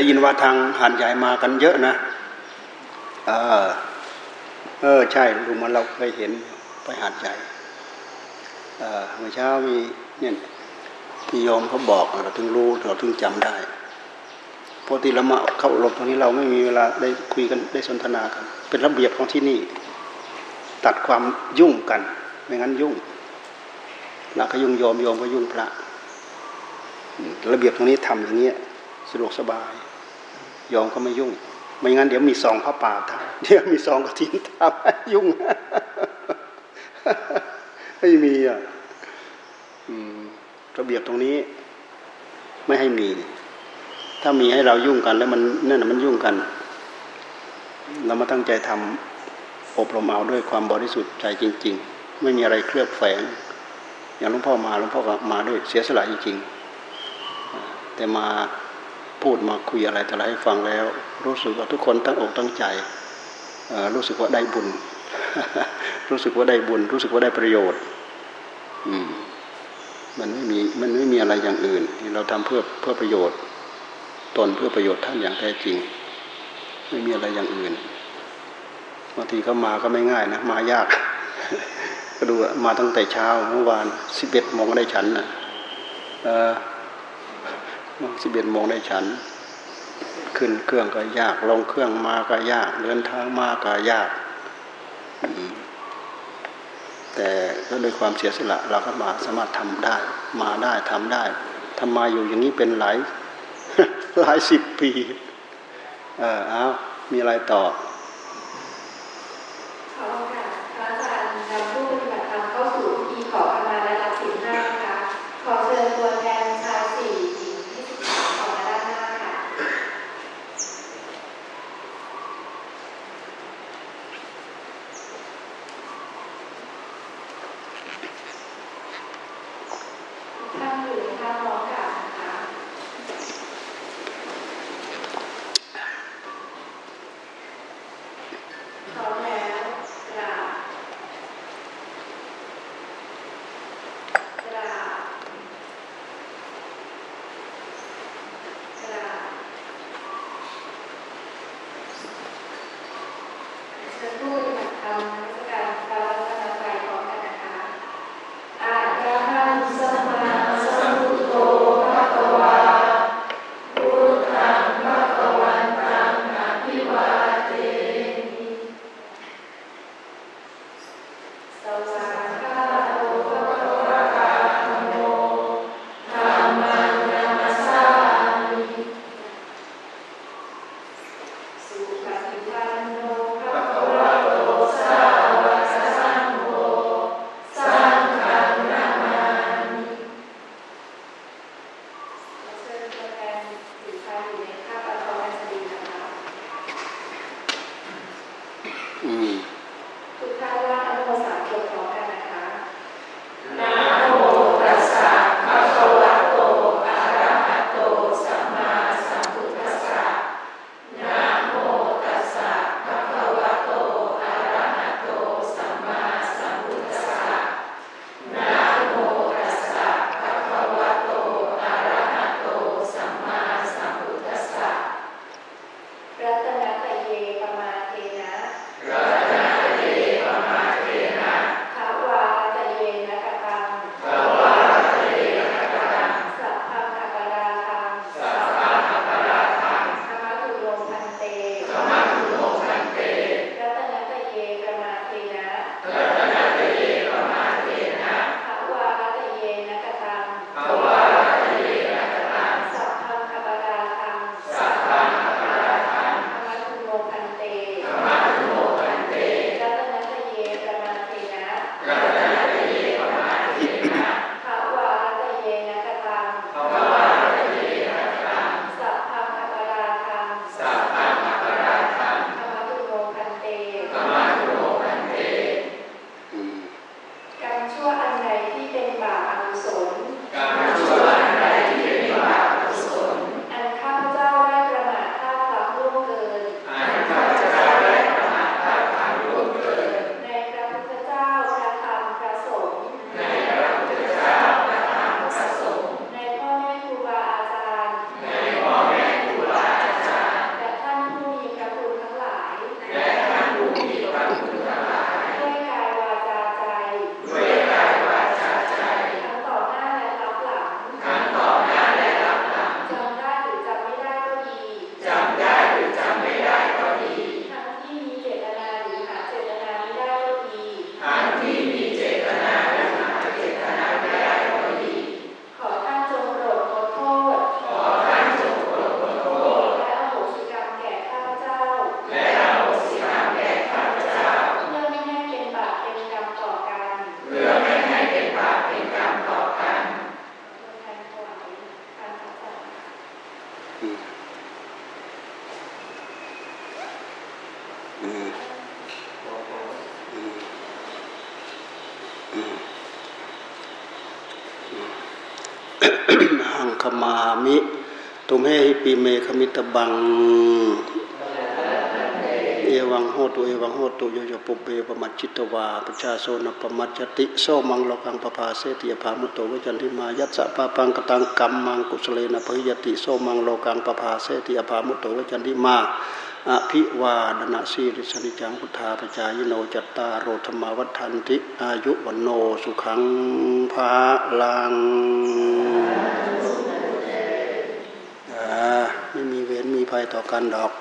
ได้ยินว่าทางหันใหญ่มากันเยอะนะเออเออใช่ลุงมันเราเคยเห็นไปหัดใหญ่เออเมื่อเช้ามีเนี่ยมีโยมเขาบอกเราถึงรู้เราถึงจำได้พปกติเรามาเข้าอบรมตรงนี้เราไม่มีเวลาได้คุยกันได้สนทนากัน เป็นระเบียบของที่นี่ ตัดความยุ่งกันไม่งั้นยุ่งพระก็ยุ่งโยมโยมก็ยุ่งพระ ระเบียบตรงนี้ทำอย่างเงี้ยสะดวกสบาย โยมก็ไม่ยุ่ง ไม่งั้นเดี๋ยวมีซองพระป่าทำเดี๋ยวมีซองกระถินทำยุ่งไม่มีอะระเบียบตรงนี้ ไม่ให้มี ถ้ามีให้เรายุ่งกัน แล้วมันนั่นนะมันยุ่งกัน เรามาตั้งใจทำอบรมเอาด้วยความบริสุทธิ์ใจจริง ๆ ไม่มีอะไรเคลือบแฝง อย่างหลวงพ่อมาหลวงพ่อก็มาด้วยเสียสละจริงๆแต่มา พูดมาคุยอะไรแต่อะไรให้ฟังแล้ว รู้สึกว่าทุกคนตั้งอกตั้งใจรู้สึกว่าได้บุญ รู้สึกว่าได้บุญ รู้สึกว่าได้ประโยชน์ อืมมันไม่มีมันไม่มีอะไรอย่างอื่น ที่เราทำเพื่อเพื่อประโยชน์ ตนเพื่อประโยชน์ท่านอย่างแท้จริง ไม่มีอะไรอย่างอื่นบางทีเขามาก็ไม่ง่ายนะมายาก ก็ดูมาตั้งแต่เช้าเมื่อวานสิบเอ็ดโมงได้ฉันนะเออ สิบเอ็ดโมงได้ฉัน ขึ้นเครื่องก็ยาก ลงเครื่องมาก็ยาก เดินทางมาก็ยาก แต่ก็ด้วยความเสียสละเราก็มาสามารถทำได้ มาได้ทำได้ทำมาอยู่อย่างนี้เป็นหลายหลายสิบปี เออเอามีอะไรต่อ ปีเมฆมิตบัง เอวังโหตุเอวังโหตุโยโยปุเบปมัจจิตวาปชาโซนปมัจติโซมังโลกังปภาเสติยภามุตโตวจันทิมายัสสะปาปังกตังกรมมังกุสเลนะภิยติโซมังโลกังปภาเสติยภามุตโตวจันทิมาอภิวาดนาสีริสนิจังพุทธาปจายโนจัตตาโรธรรมวัฒนทิอายุวันโนสุขังภาลัง ต่อกันดอก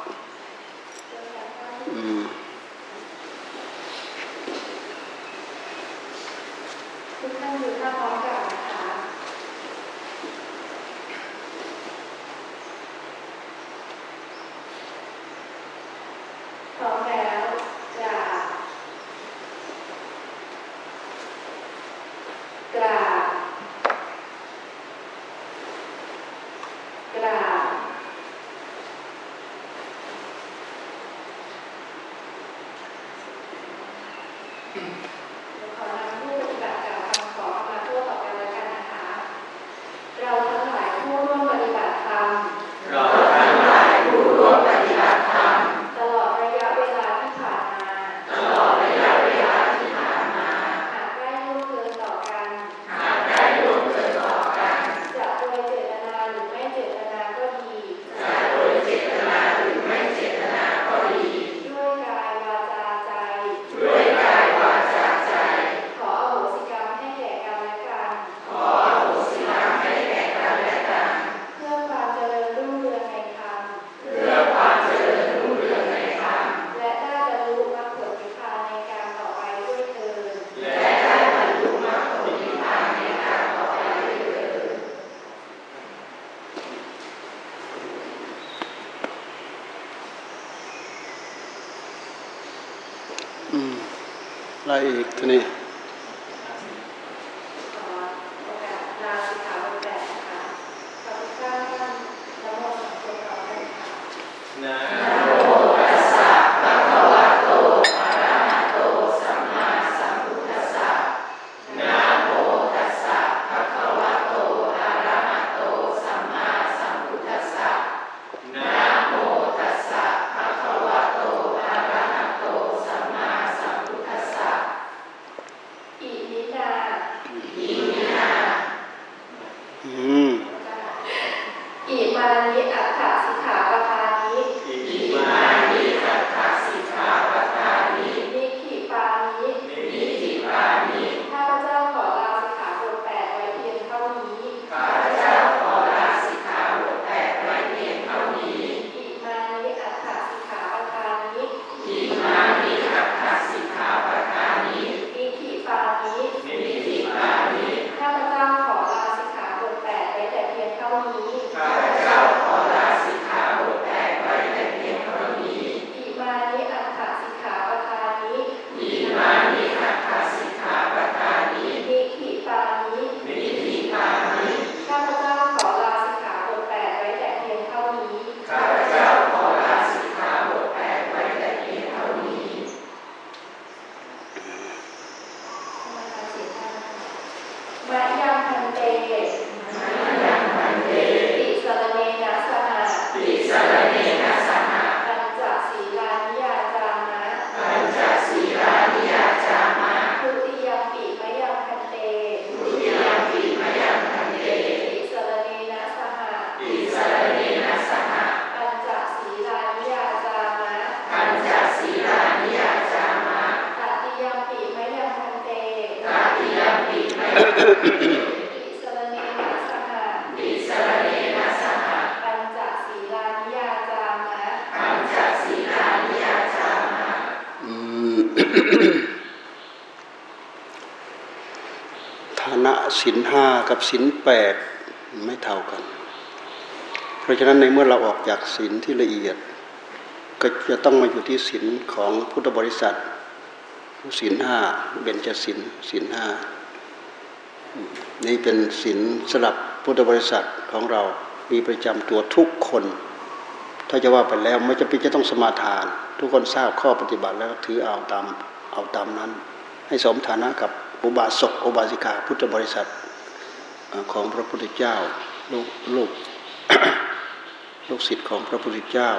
กับศินแปดไม่เท่ากัน เพราะฉะนั้นในเมื่อเราออกจากศินที่ละเอียด ก็จะต้องมาอยู่ที่ศินของพุทธบริษัทศินห้าเบญจศินศินห้านี่เป็นศินสลับพุทธบริษัทของเรา มีประจำตัวทุกคน ถ้าจะว่าไปแล้วไม่จำเป็นจะต้องสมาทาน ทุกคนทราบข้อปฏิบัติแล้วถือเอาตามเอาตามนั้น ให้สมฐานะกับอุบาสกอุบาสิกาพุทธบริษัท ของพระพุทธเจ้าลูกลูกลูกศิษย์ของพระพุทธเจ้า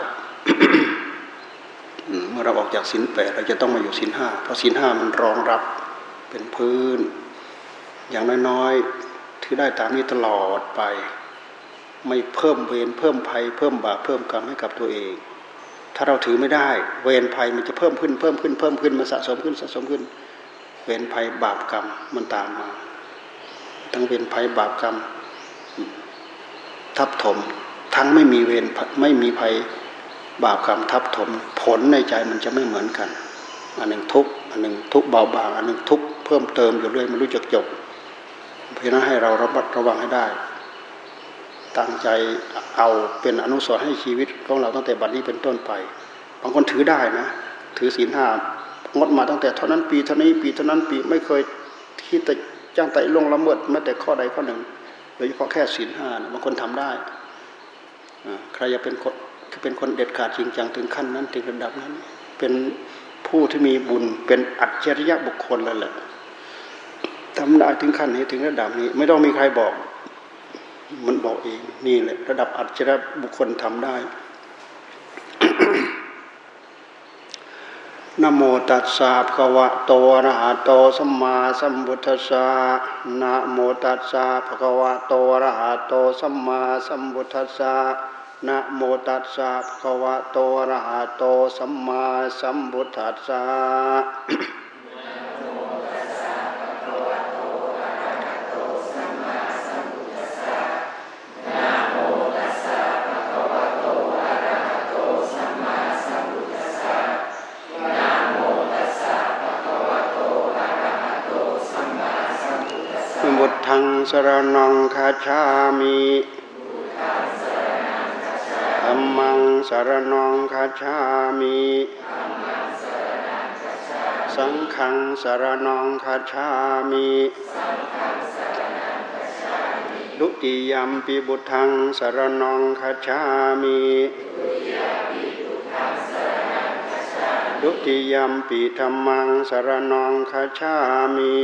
เมื่อเราออกจากศีลแปดเราจะต้องมาอยู่ศีลห้าเพราะศีลห้ามันรองรับเป็นพื้น อย่างน้อยๆถือได้ตามนี้ตลอดไป ไม่เพิ่มเวรเพิ่มภัย เพิ่มบาปเพิ่มกรรมให้กับตัวเอง ถ้าเราถือไม่ได้ เวรภัยมันจะเพิ่มขึ้นเพิ่มขึ้นเพิ่มขึ้นมันสะสมขึ้นสะสมขึ้น เวรภัยบาปกรรมมันตามมา ทั้งเวรภัยบาปกรรม ทับถม ทั้งไม่มีเวรไม่มีภัยบาปกรรมทับถม ผลในใจมันจะไม่เหมือนกัน อันหนึ่งทุกอันหนึ่งทุกเบาบาง อันหนึ่งทุกเพิ่มเติมอยู่เรื่อยไม่รู้จักจบ เพราะนั้นให้เราระมัดระวังให้ได้ ตั้งใจเอาเป็นอนุสรณ์ให้ชีวิตของเราตั้งแต่บัดนี้เป็นต้นไป บางคนถือได้นะ ถือศีลห้างดมาตั้งแต่เท่านั้นปีเท่านี้ปีเท่านั้นปีไม่เคยที่จะ จ้างไต่ลงละเมิดแม้แต่ข้อใดข้อหนึ่งโดยเฉพาะแค่ศีลห้าบางคนทำได้ใครอยากเป็นคนเป็นคนเด็ดขาดจริงจังถึงขั้นนั้นถึงระดับนั้น เป็นผู้ที่มีบุญเป็นอัจฉริยะบุคคลเลยแหละทำได้ถึงขั้นนี้ถึงระดับนี้ ไม่ต้องมีใครบอก มันบอกเองนี่แหละระดับอัจฉริยะบุคคลทำได้ นโมตัสสะภะควะโตอะระหะโตสัมมาสัมพุทธัสสะนะโมตัสสะภะควะโตอะระหะโตสัมมาสัมพุทธัสสะนะโมตัสสะภคะวะโตอะระหะโตสัมมาสัมพุทธัสสะบุต ทังสรนังคาชามิธรรมังสรนังคาชามิสังฆังสรนังคาชามิดุติยมปิบุตทังสรนังคาชามิดุติยมปิธรรมังสรนังคาชามิ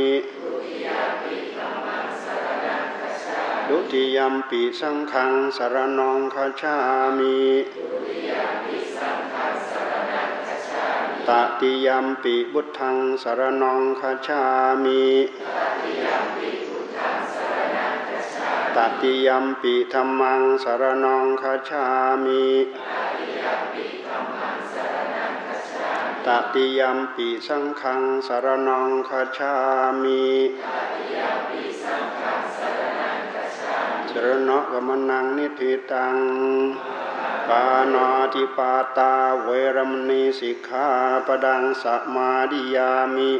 ดุติยมปีสังขังสารนองคาชามิตติยมปีบุทังสารนองคาชามิตติยมปีธรรมังสารนองคาชามิตติยมปีสังขังสารนองคาชามิ รณะกมนังนิธิตังปานาติปาตาเวรมณีสิกขาปดังสัมมาดิยามิ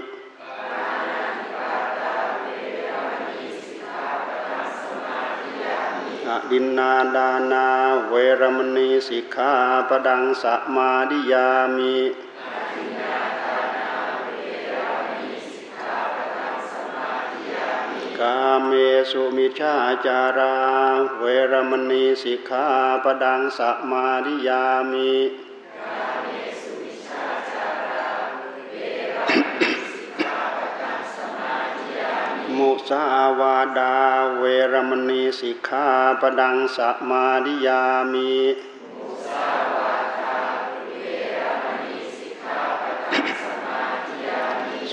อดินนาดานาเวรมณีสิกขาปดังสัมมาดิยามิ กาเมสุมิชาจารา เวรมณีสิกขาปดังสัมมาดิยามิมุสาวาดา เวรมณีสิกขาปดังสัมมาดิยามิ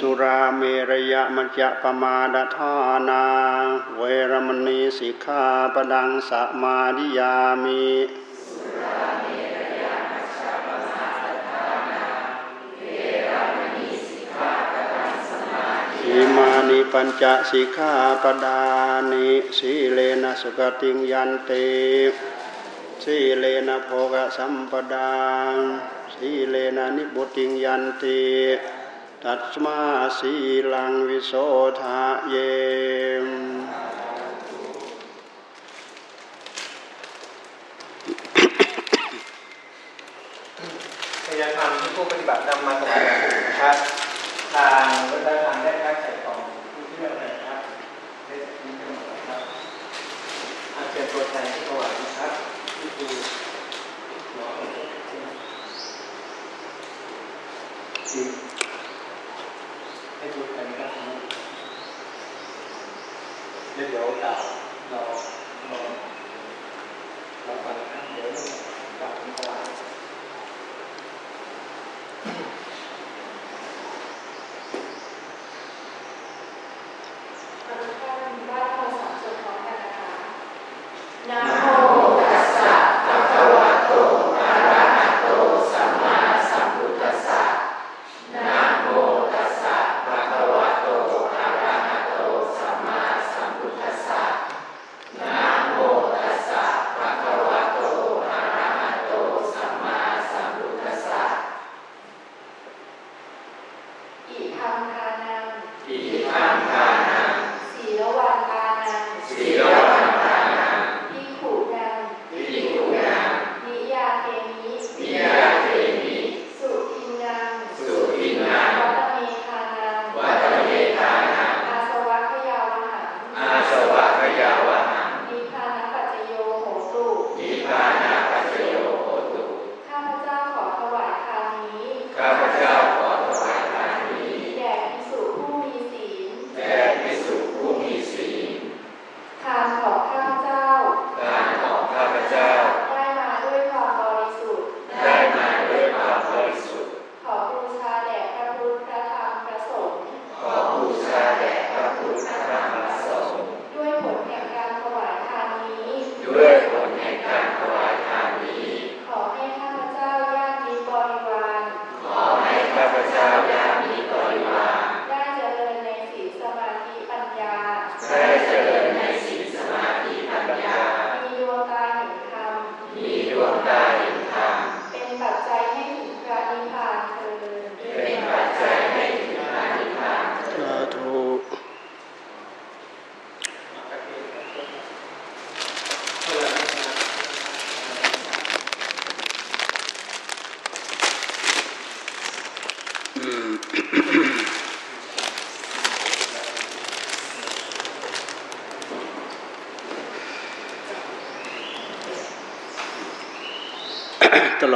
สุราเมรยะมัจจะปมาดทานา เวรมณีสิกขาปดังสัมมาดิยามิอิมานิปัญจสิกขาปดานิสีเลนะสุกติงยันเตสีเลนะโภกสัมปดาสีเลนะนิบุติงยันติ ตัสมาสีลังวิโสทะเยมพยายามที่ผู้ปฏิบัตินำมาถวายนะครับทางวัฒนธรรมได้ค่าใส่ของผู้ที่เลือกนะครับได้ที่เป็นครับอาเชิญตัวแทนที่ถวายนะครับ ให้ดูกันนะครับเดี๋ยวกล่าวเราเรา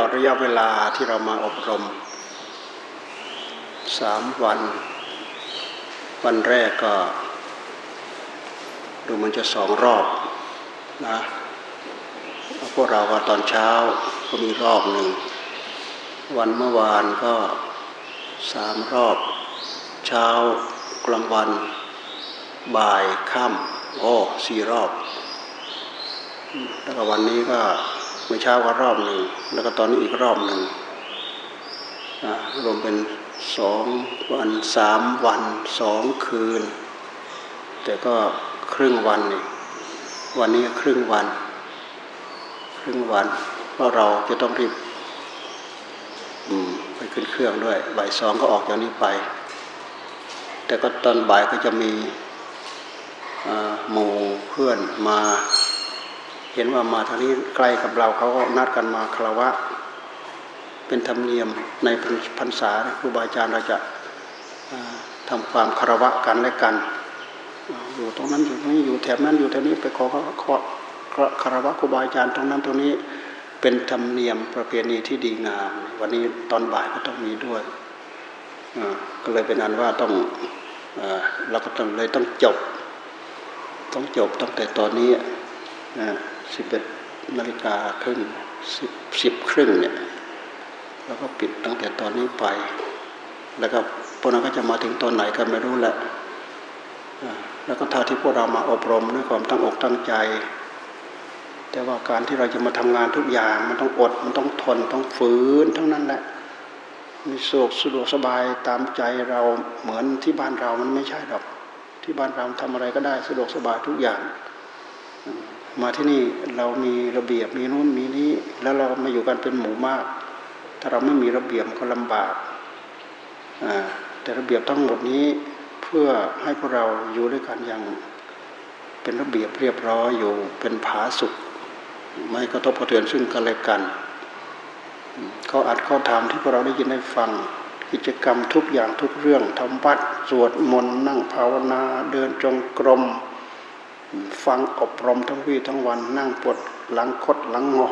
ดระยะเวลาที่เรามาอบรมสามวัน วันแรกก็ ดูมันจะสองรอบนะพวกเราก็ตอนเช้าก็มีรอบหนึ่ง วันเมื่อวานก็สามรอบ เช้ากลางวัน บ่ายค่ำโอ้สี่รอบ แล้วก็วันนี้ก็ เมื่อเช้าก็รอบหนึ่งแล้วก็ตอนนี้อีกรอบหนึ่งรวมเป็นสองวันสามวันสองคืน แต่ก็ครึ่งวันนี่วันนี้ครึ่งวัน ครึ่งวัน เพราะเราจะต้องรีบไปขึ้นเครื่องด้วยบ่ายสองก็ออกจากนี้ไป แต่ก็ตอนบ่ายก็จะมีหมู่เพื่อนมา เห็นว่ามาทางนี้ใกล้กับเราเขาก็นัดกันมาคารวะ เป็นธรรมเนียมในพรรษาครูบาอาจารย์เราจะอ่าทำความคารวะกันและกัน อยู่ตรงนั้นอยู่ตรงนี้อยู่แถบนั้นอยู่แถวนี้ไปขอขอคารวะครูบาอาจารย์ตรงนั้นตรงนี้เป็นธรรมเนียมประเพณีที่ดีงาม วันนี้ตอนบ่ายก็ต้องมีด้วยก็เลยเป็นอันว่าต้องเราก็ต้องเลยต้องจบ ต้องจบตั้งแต่ตอนนี้ สิบเอ็ดนาฬิกาครึ่งสิบสิบครึ่งเนี่ยแล้วก็ปิดตั้งแต่ตอนนี้ไป แล้วก็พวกนั้นก็จะมาถึงตอนไหนก็ไม่รู้แหละแล้วก็ท่าที่พวกเรามาอบรมด้วยความตั้งอกตั้งใจ แต่ว่าการที่เราจะมาทำงานทุกอย่างมันต้องอดมันต้องทนต้องฝืนทั้งนั้นแหละมีโศกสะดวกสบายตามใจเราเหมือนที่บ้านเรามันไม่ใช่หรอก ที่บ้านเราทำอะไรก็ได้สะดวกสบายทุกอย่าง มาที่นี่เรามีระเบียบมีนู่นมีนี้ แล้วเรามาอยู่กันเป็นหมู่มาก ถ้าเราไม่มีระเบียบก็ลำบากแต่ระเบียบทั้งหมดนี้เพื่อให้พวกเราอยู่ด้วยกันอย่างเป็นระเบียบเรียบร้อยอยู่เป็นผาสุข ไม่กระทบกระเทือนซึ่งกันและกันเขาอัดเขาทำที่พวกเราได้ยินได้ฟังกิจกรรมทุกอย่างทุกเรื่องทำวัดสวดมนต์นั่งภาวนาเดินจงกรม ฟังอบรมทั้งวี่ทั้งวันนั่งปวดหลังคดหลังงอ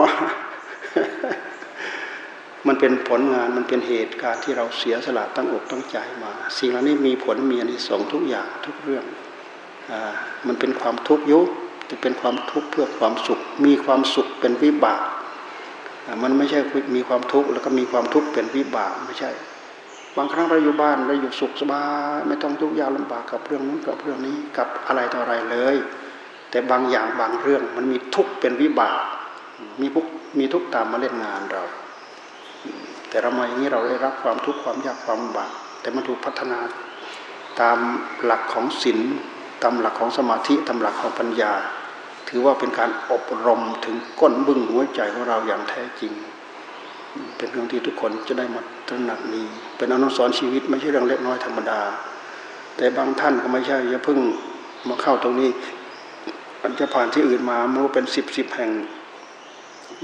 มันเป็นผลงานมันเป็นเหตุการณ์ที่เราเสียสละตั้งอกตั้งใจมา สิ่งเหล่านี้มีผลมีอนิสงส์ทุกอย่างทุกเรื่องอมันเป็นความทุกข์ยุจะเป็นความทุกข์เพื่อความสุข มีความสุขเป็นวิบากมันไม่ใช่มีความทุกข์แล้วก็มีความทุกข์เป็นวิบากไม่ใช่ บางครั้งเราอยู่บ้านเราอยู่สุขสบายไม่ต้องทุกข์ยากลำบากกับเรื่องนู้นกับเรื่องนี้กับอะไรต่ออะไรเลย แต่บางอย่างบางเรื่องมันมีทุกข์เป็นวิบาก มีทุกมีทุกตามมาเล่นงานเรา แต่เรามาอย่างนี้เราได้รับความทุกข์ความยากความบาก แต่มันถูกพัฒนาตามหลักของศีลตามหลักของสมาธิตามหลักของปัญญา ถือว่าเป็นการอบรมถึงก้นบึ้งหัวใจของเราอย่างแท้จริง เป็นเรื่องที่ทุกคนจะได้มาตระหนักนี้ เป็นอนุสรณ์ชีวิตไม่ใช่เรื่องเล็กน้อยธรรมดา แต่บางท่านก็ไม่ใช่จะเพิ่งมาเข้าตรงนี้ มันจะผ่านที่อื่นมาไม่รู้เป็นสิบสิบแห่ง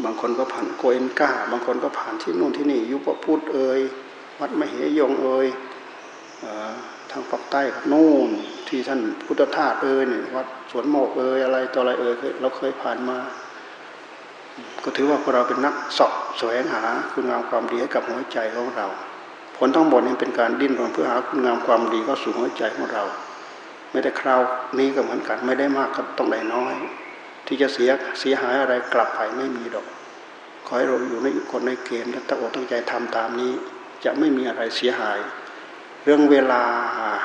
บางคนก็ผ่านโกเอนกาบางคนก็ผ่านที่นู่นที่นี่ ยุบพุทธเอ่ยวัดมเหยงเอ่ยทางปักใต้นู่นที่ท่านพุทธทาสเอ่ยเนี่ยวัดสวนโมกเอ่ยอะไรต่ออะไรเอ่ยเราเคยผ่านมาก็ถือว่าพวกเราเป็นนักสอบแสวงหาคุณงามความดีให้กับหัวใจของเรา ผลทั้งหมดนี้เป็นการดิ้นรนเพื่อหาคุณงามความดีเข้าสู่หัวใจของเรา ไม่ได้คราวนี้ก็เหมือนกัน ไม่ได้มากก็ต้องได้น้อย ที่จะเสียเสียหายอะไรกลับไปไม่มีดอก ขอให้เราอยู่ในคนในเกณฑ์และตั้งอกตั้งใจทำตามนี้ จะไม่มีอะไรเสียหาย เรื่องเวลา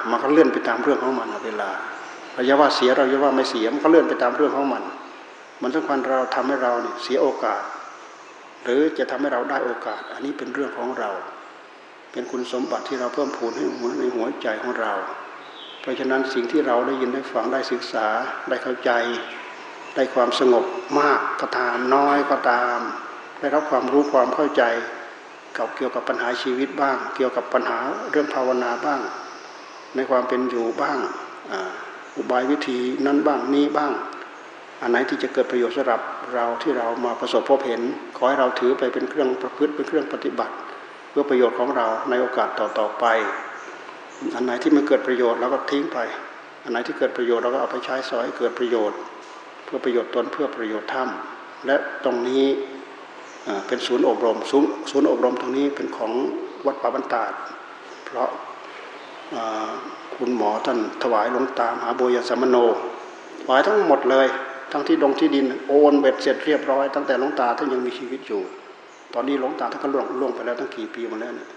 มันก็เลื่อนไปตามเรื่องของมันเวลาเราจะว่าเสียเราจะว่าไม่เสียมันก็เลื่อนไปตามเรื่องของมัน มันสำคัญเราทำให้เราเนี่ยเสียโอกาส หรือจะทำให้เราได้โอกาส อันนี้เป็นเรื่องของเรา เป็นคุณสมบัติที่เราเพิ่มพูนให้ในหัวใจของเรา ราะฉะนั้นสิ่งที่เราได้ยินได้ฟังได้ศึกษาได้เข้าใจ ได้ความสงบมากก็ตามน้อยก็ตาม ได้รับความรู้ความเข้าใจกับเกี่ยวกับปัญหาชีวิตบ้าง เกี่ยวกับปัญหาเรื่องภาวนาบ้าง ในความเป็นอยู่บ้างอุบายวิธีนั้นบ้างนี้บ้าง อันไหนที่จะเกิดประโยชน์สำหรับเราที่เรามาประสบพบเห็น ขอให้เราถือไปเป็นเครื่องประพฤติเป็นเครื่องปฏิบัติ เพื่อประโยชน์ของเราในโอกาสต่อๆไป อันไหนที่ไม่เกิดประโยชน์เราก็ทิ้งไป อันไหนที่เกิดประโยชน์เราก็เอาไปใช้สอยเกิดประโยชน์ เพื่อประโยชน์ตนเพื่อประโยชน์ธรรมและตรงนี้เป็นศูนย์อบรมศูนย์อบรมตรงนี้เป็นของวัดป่าบันตาดเพราะคุณหมอท่านถวายหลวงตามหาโบยสมโนถวายทั้งหมดเลย ทั้งที่ดงที่ดินโอนเบ็ดเสร็จเรียบร้อย ตั้งแต่หลวงตาท่านยังมีชีวิตอยู่ ตอนนี้หลวงตาท่านก็ล่วงล่วงไปแล้วตั้งกี่ปีมาแล้วเนี่ย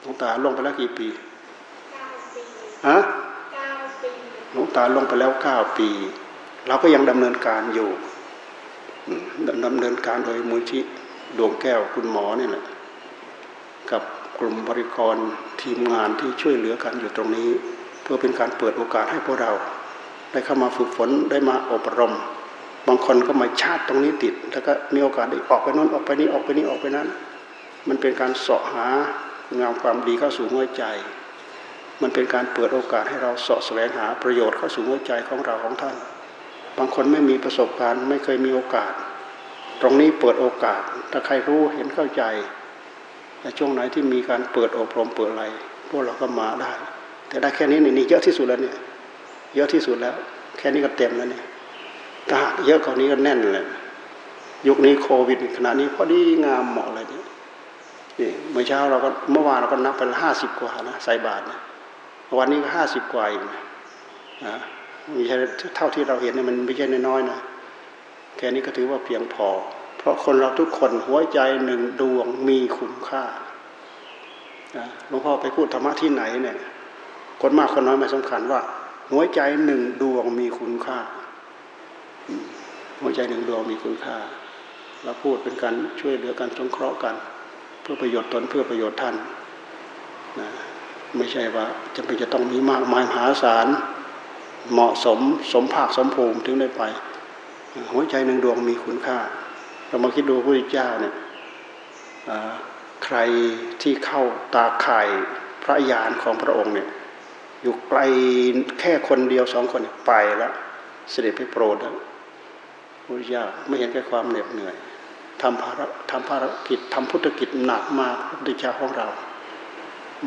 หลวงตาล่วงไปแล้วกี่ปี ฮะหลวงตาลงไปแล้วเก้าปี เราก็ยังดำเนินการอยู่ดำเนินการโดยมูลที่ดวงแก้วคุณหมอนี่แหละกับกลุ่มบริกรทีมงานที่ช่วยเหลือกันอยู่ตรงนี้ เพื่อเป็นการเปิดโอกาสให้พวกเรา ได้เข้ามาฝึกฝนได้มาอบรม บางคนก็มาชาติตรงนี้ติด แล้วก็มีโอกาสได้ออกไปนั้นออกไปนี้ออกไปนี้ออกไปนั้น มันเป็นการเสาะหางามความดีเข้าสู่หัวใจ มันเป็นการเปิดโอกาสให้เราเสาะแสวงหาประโยชน์เข้าสู่หัวใจของเราของท่าน บางคนไม่มีประสบการณ์ไม่เคยมีโอกาส ตรงนี้เปิดโอกาส ถ้าใครรู้เห็นเข้าใจในช่วงไหนที่มีการเปิดอบรมเปิดอะไรพวกเราก็มาได้ แต่ได้แค่นี้นี่เยอะที่สุดแล้วเนี่ยเยอะที่สุดแล้ว แค่นี้ก็เต็มแล้วเนี่ยถ้าหากเยอะกว่านี้ก็แน่นเลยยุคนี้โควิดขณะนี้พอดีงามเหมาะเลยเนี่ยนี่เมื่อเช้าเราก็เมื่อวานเราก็นับไปห้าสิบกว่านะใส่บาทนะ วันนี้ก็ห้าสิบกว่าอีกนะม่ใช่เท่าที่เราเห็นเนี่ยมันไม่ใช่น้อยๆนะแค่นี้ก็ถือว่าเพียงพอ เพราะคนเราทุกคนหัวใจหนึ่งดวงมีคุณค่าหลวงพ่อไปพูดธรรมะที่ไหนเนี่ยคนมากคนน้อยไม่สำคัญว่า หัวใจหนึ่งดวงมีคุณค่า หัวใจหนึ่งดวงมีคุณค่าเราพูดเป็นการช่วยเหลือกันสงเคราะห์กัน เพื่อประโยชน์ตนเพื่อประโยชน์ท่านนะ ไม่ใช่ว่าจะเป็นจะต้องมีมากมายมหาศาลเหมาะสมสมภาคสมภูมิถึงได้ไป หัวใจหนึ่งดวงมีคุณค่า เรามาคิดดูพระพุทธเจ้าเนี่ยใครที่เข้าตาข่ายพระญาณของพระองค์เนี่ยอยู่ไกลแค่คนเดียวสองคนไปแล้วเสด็จไปโปรดแล้วพระพุทธเจ้าไม่เห็นแค่ความเหน็ดเหนื่อยทำภารทำภารกิจทำพุทธกิจหนักมากพระพุทธเจ้าของเรา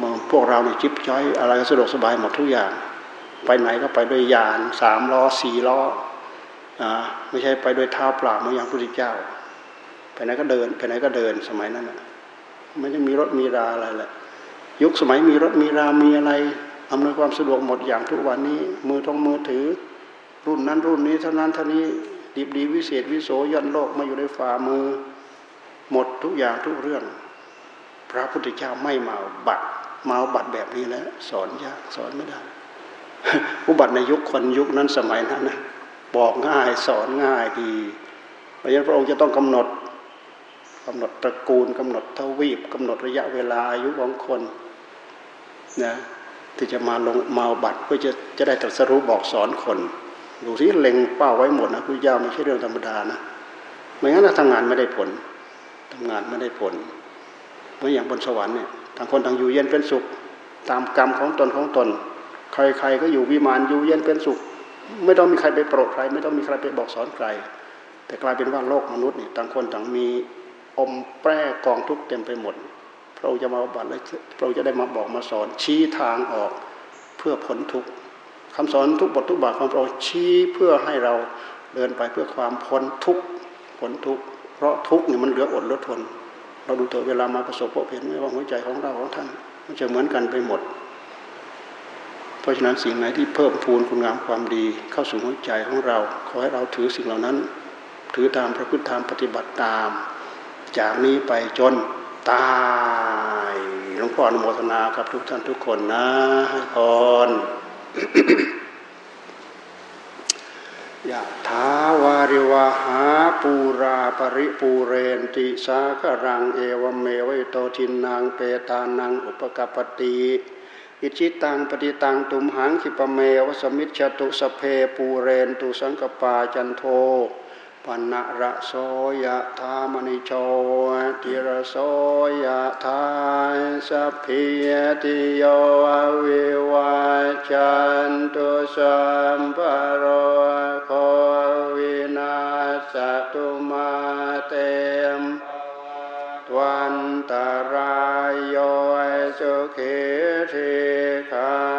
มองพวกเราเนี่ยจิบจ้อยอะไรก็สะดวกสบายหมดทุกอย่าง ไปไหนก็ไปด้วยยานสามล้อสี่ล้ออ่าไม่ใช่ไปโดยเท้าเปล่าเหมือนอย่างพระพุทธเจ้า ไปไหนก็เดินไปไหนก็เดินสมัยนั้นไม่ได้มีรถมีราอะไรแหละยุคสมัยมีรถมีรามีอะไรอำนวยความสะดวกหมดอย่างทุกวันนี้ มือทองมือถือ รุ่นนั้นรุ่นนี้เท่านั้นเท่านี้ดีดีวิเศษวิโสย่อนโลกมาอยู่ในฝ่ามือ หมดทุกอย่างทุกเรื่อง พระพุทธเจ้าไม่มาบัตร มาบัตรแบบนี้แล้วสอนยากสอนไม่ได้ อุบัติในยุคคนยุคนั้นสมัยนั้นนะบอกง่ายสอนง่ายดีเพราะฉะนั้นพระองค์จะต้องกำหนดกำหนดตระกูลกำหนดทวีปกำหนดระยะเวลาอายุของคนนะที่จะมาลงมาบัตรเพื่อจะจะได้ตรัสรู้บอกสอนคนดูที่เล็งเป้าไว้หมดนะพุทธเจ้าไม่ใช่เรื่องธรรมดานะไม่งั้นทำงานไม่ได้ผลทำงานไม่ได้ผล เหมือนอย่างบนสวรรค์เนี่ย ต่างคนต่างอยู่เย็นเป็นสุข ตามกรรมของตนของตน ใครๆก็อยู่วิมานอยู่เย็นเป็นสุข ไม่ต้องมีใครไปโปรดใคร ไม่ต้องมีใครไปบอกสอนใคร แต่กลายเป็นว่าโลกมนุษย์นี่ต่างคนต่างมีอมแปรกองทุกข์เต็มไปหมดพระองค์จะมาบัตรแล้วพระองค์จะได้มาบอกมาสอนชี้ทางออกเพื่อพ้นทุกข์คำสอนทุกบททุกบาทของพระองค์ชี้เพื่อให้เราเดินไปเพื่อความพ้นทุกข์พ้นทุกข์เพราะทุกข์นี่ยมันเหลืออดเหลือทน เราดูตัวเวลามาประสบพบเห็นไม่ว่าหัวใจของเราของท่านมันจะเหมือนกันไปหมด เพราะฉะนั้นสิ่งไหนที่เพิ่มพูนคุณงามความดี เข้าสู่หัวใจของเรา ขอให้เราถือสิ่งเหล่านั้น ถือตามพระพุทธธรรมปฏิบัติตาม จากนี้ไปจนตายหลวงพ่ออนุโมทนากับทุกท่านทุกคนนะให้พร ยะถาวาริวหาปูราปริปูเรนติสากรังเอวเมวิโตทินนางเปตานังอุปกปปติอิจฉิตังปัตถิตังตุมหัง ขิปปะเมวะ สะมิชฌะตุ สัพเพปูเรนตุสังกัปปาจันโท ปัณณะระโสยะถา มะณิโชติระโสยะถาสัพพีติโยวิวัชชันตุสัพพะโรโควินัสสะตุมาเตมตวันตารายโยสุขีทีขา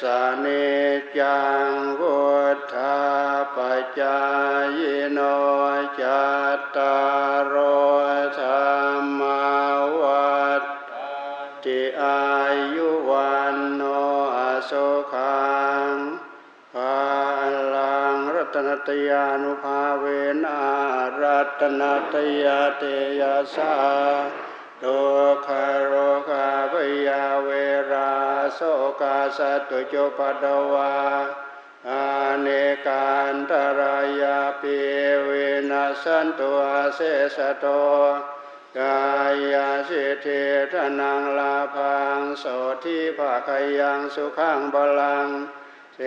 สานิจังวุธาปจายโนจัตตารโอธรรมวัฏติอายุวันโนอสุขังภาลังรัตนตยานุภาเวนะรัตนตยเตยสา โลคาโรคาพยาเวราโสกาสตุจุปดวาอาเนกันตรายาปิเวนัสันตุอาเสสโตกายาสิทธิทนังลาพังโสทิภาคยังสุขังบาลังเส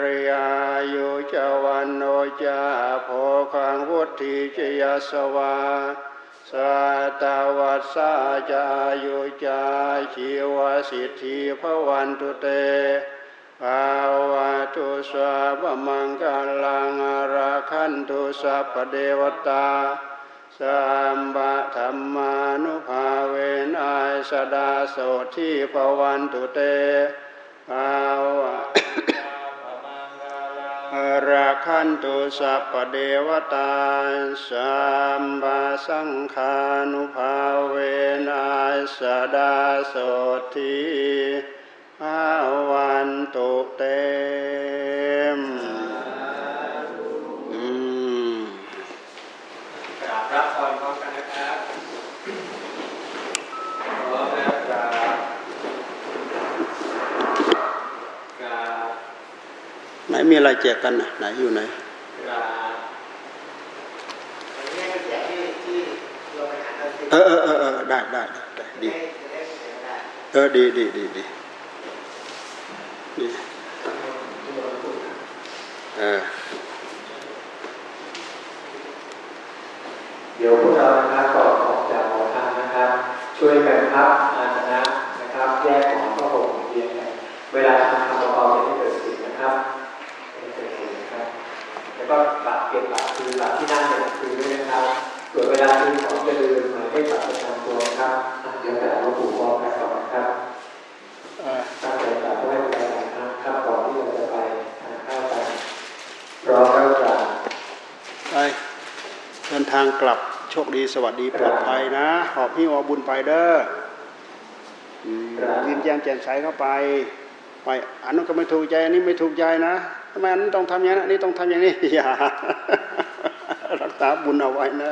ริยายุจวันโนจาโพคังวุติจยสวา สัตวัสสาจายุจาชีวสิทธิพวันตุเตภาวะตุสวะบมังกาลังอาราคันตุสัพเดวตาสัมบะธรรมานุภาเวนัยสดาโสที่พวันตุเตภาวะ ราคันตุสัพเดวตาสัมบาสังคานุภาเวนัสดาโสทีอาวันตุเตมอืม กราบรับพรพร้อมกันนะครับพร้อมแล้วกราบกราบ ไหน มีอะไรแจกกันน่ะไหนอยู่ไหนกราบวันนี้ก็แจกที่ที่โรงอาหารตอนสิบเออเออเออเออได้ได้ได้ได้ดีให้จะได้เสียได้เออดีดีดีดีดีเออเดี๋ยวพวกเรานะครับก่อนออกจากหอทานนะครับ ช่วยกันพับอาสนะนะครับ แยกของก็ห่มเรียงกันเวลา แล้วก็บัตรเก็บบัตรคืนบัตรที่นั่งเนี่ยคืนด้วยนะครับส่วนเวลาซื้อของจะลืมหมายเลขบัตรประจำตัวครับเดี๋ยวจะเอาหลวงปู่พร้อมกันก่อนครับตั้งใจกราบไหว้บูนาครับครับก่อนที่เราจะไปทานข้าวกันพร้อมแล้วกราไปเดินทางกลับโชคดีสวัสดีปลอดภัยนะ หอบพี่อบุญไปเด้อยิ้มแย้มแจ่มใสเข้าไป ไปอันนั้นก็ไม่ถูกใจอันนี้ไม่ถูกใจนะ ทำไมอันนั้นต้องทำอย่างนั้นอันนี้ต้องทำอย่างนี้อย่ารักษาบุญเอาไว้นะ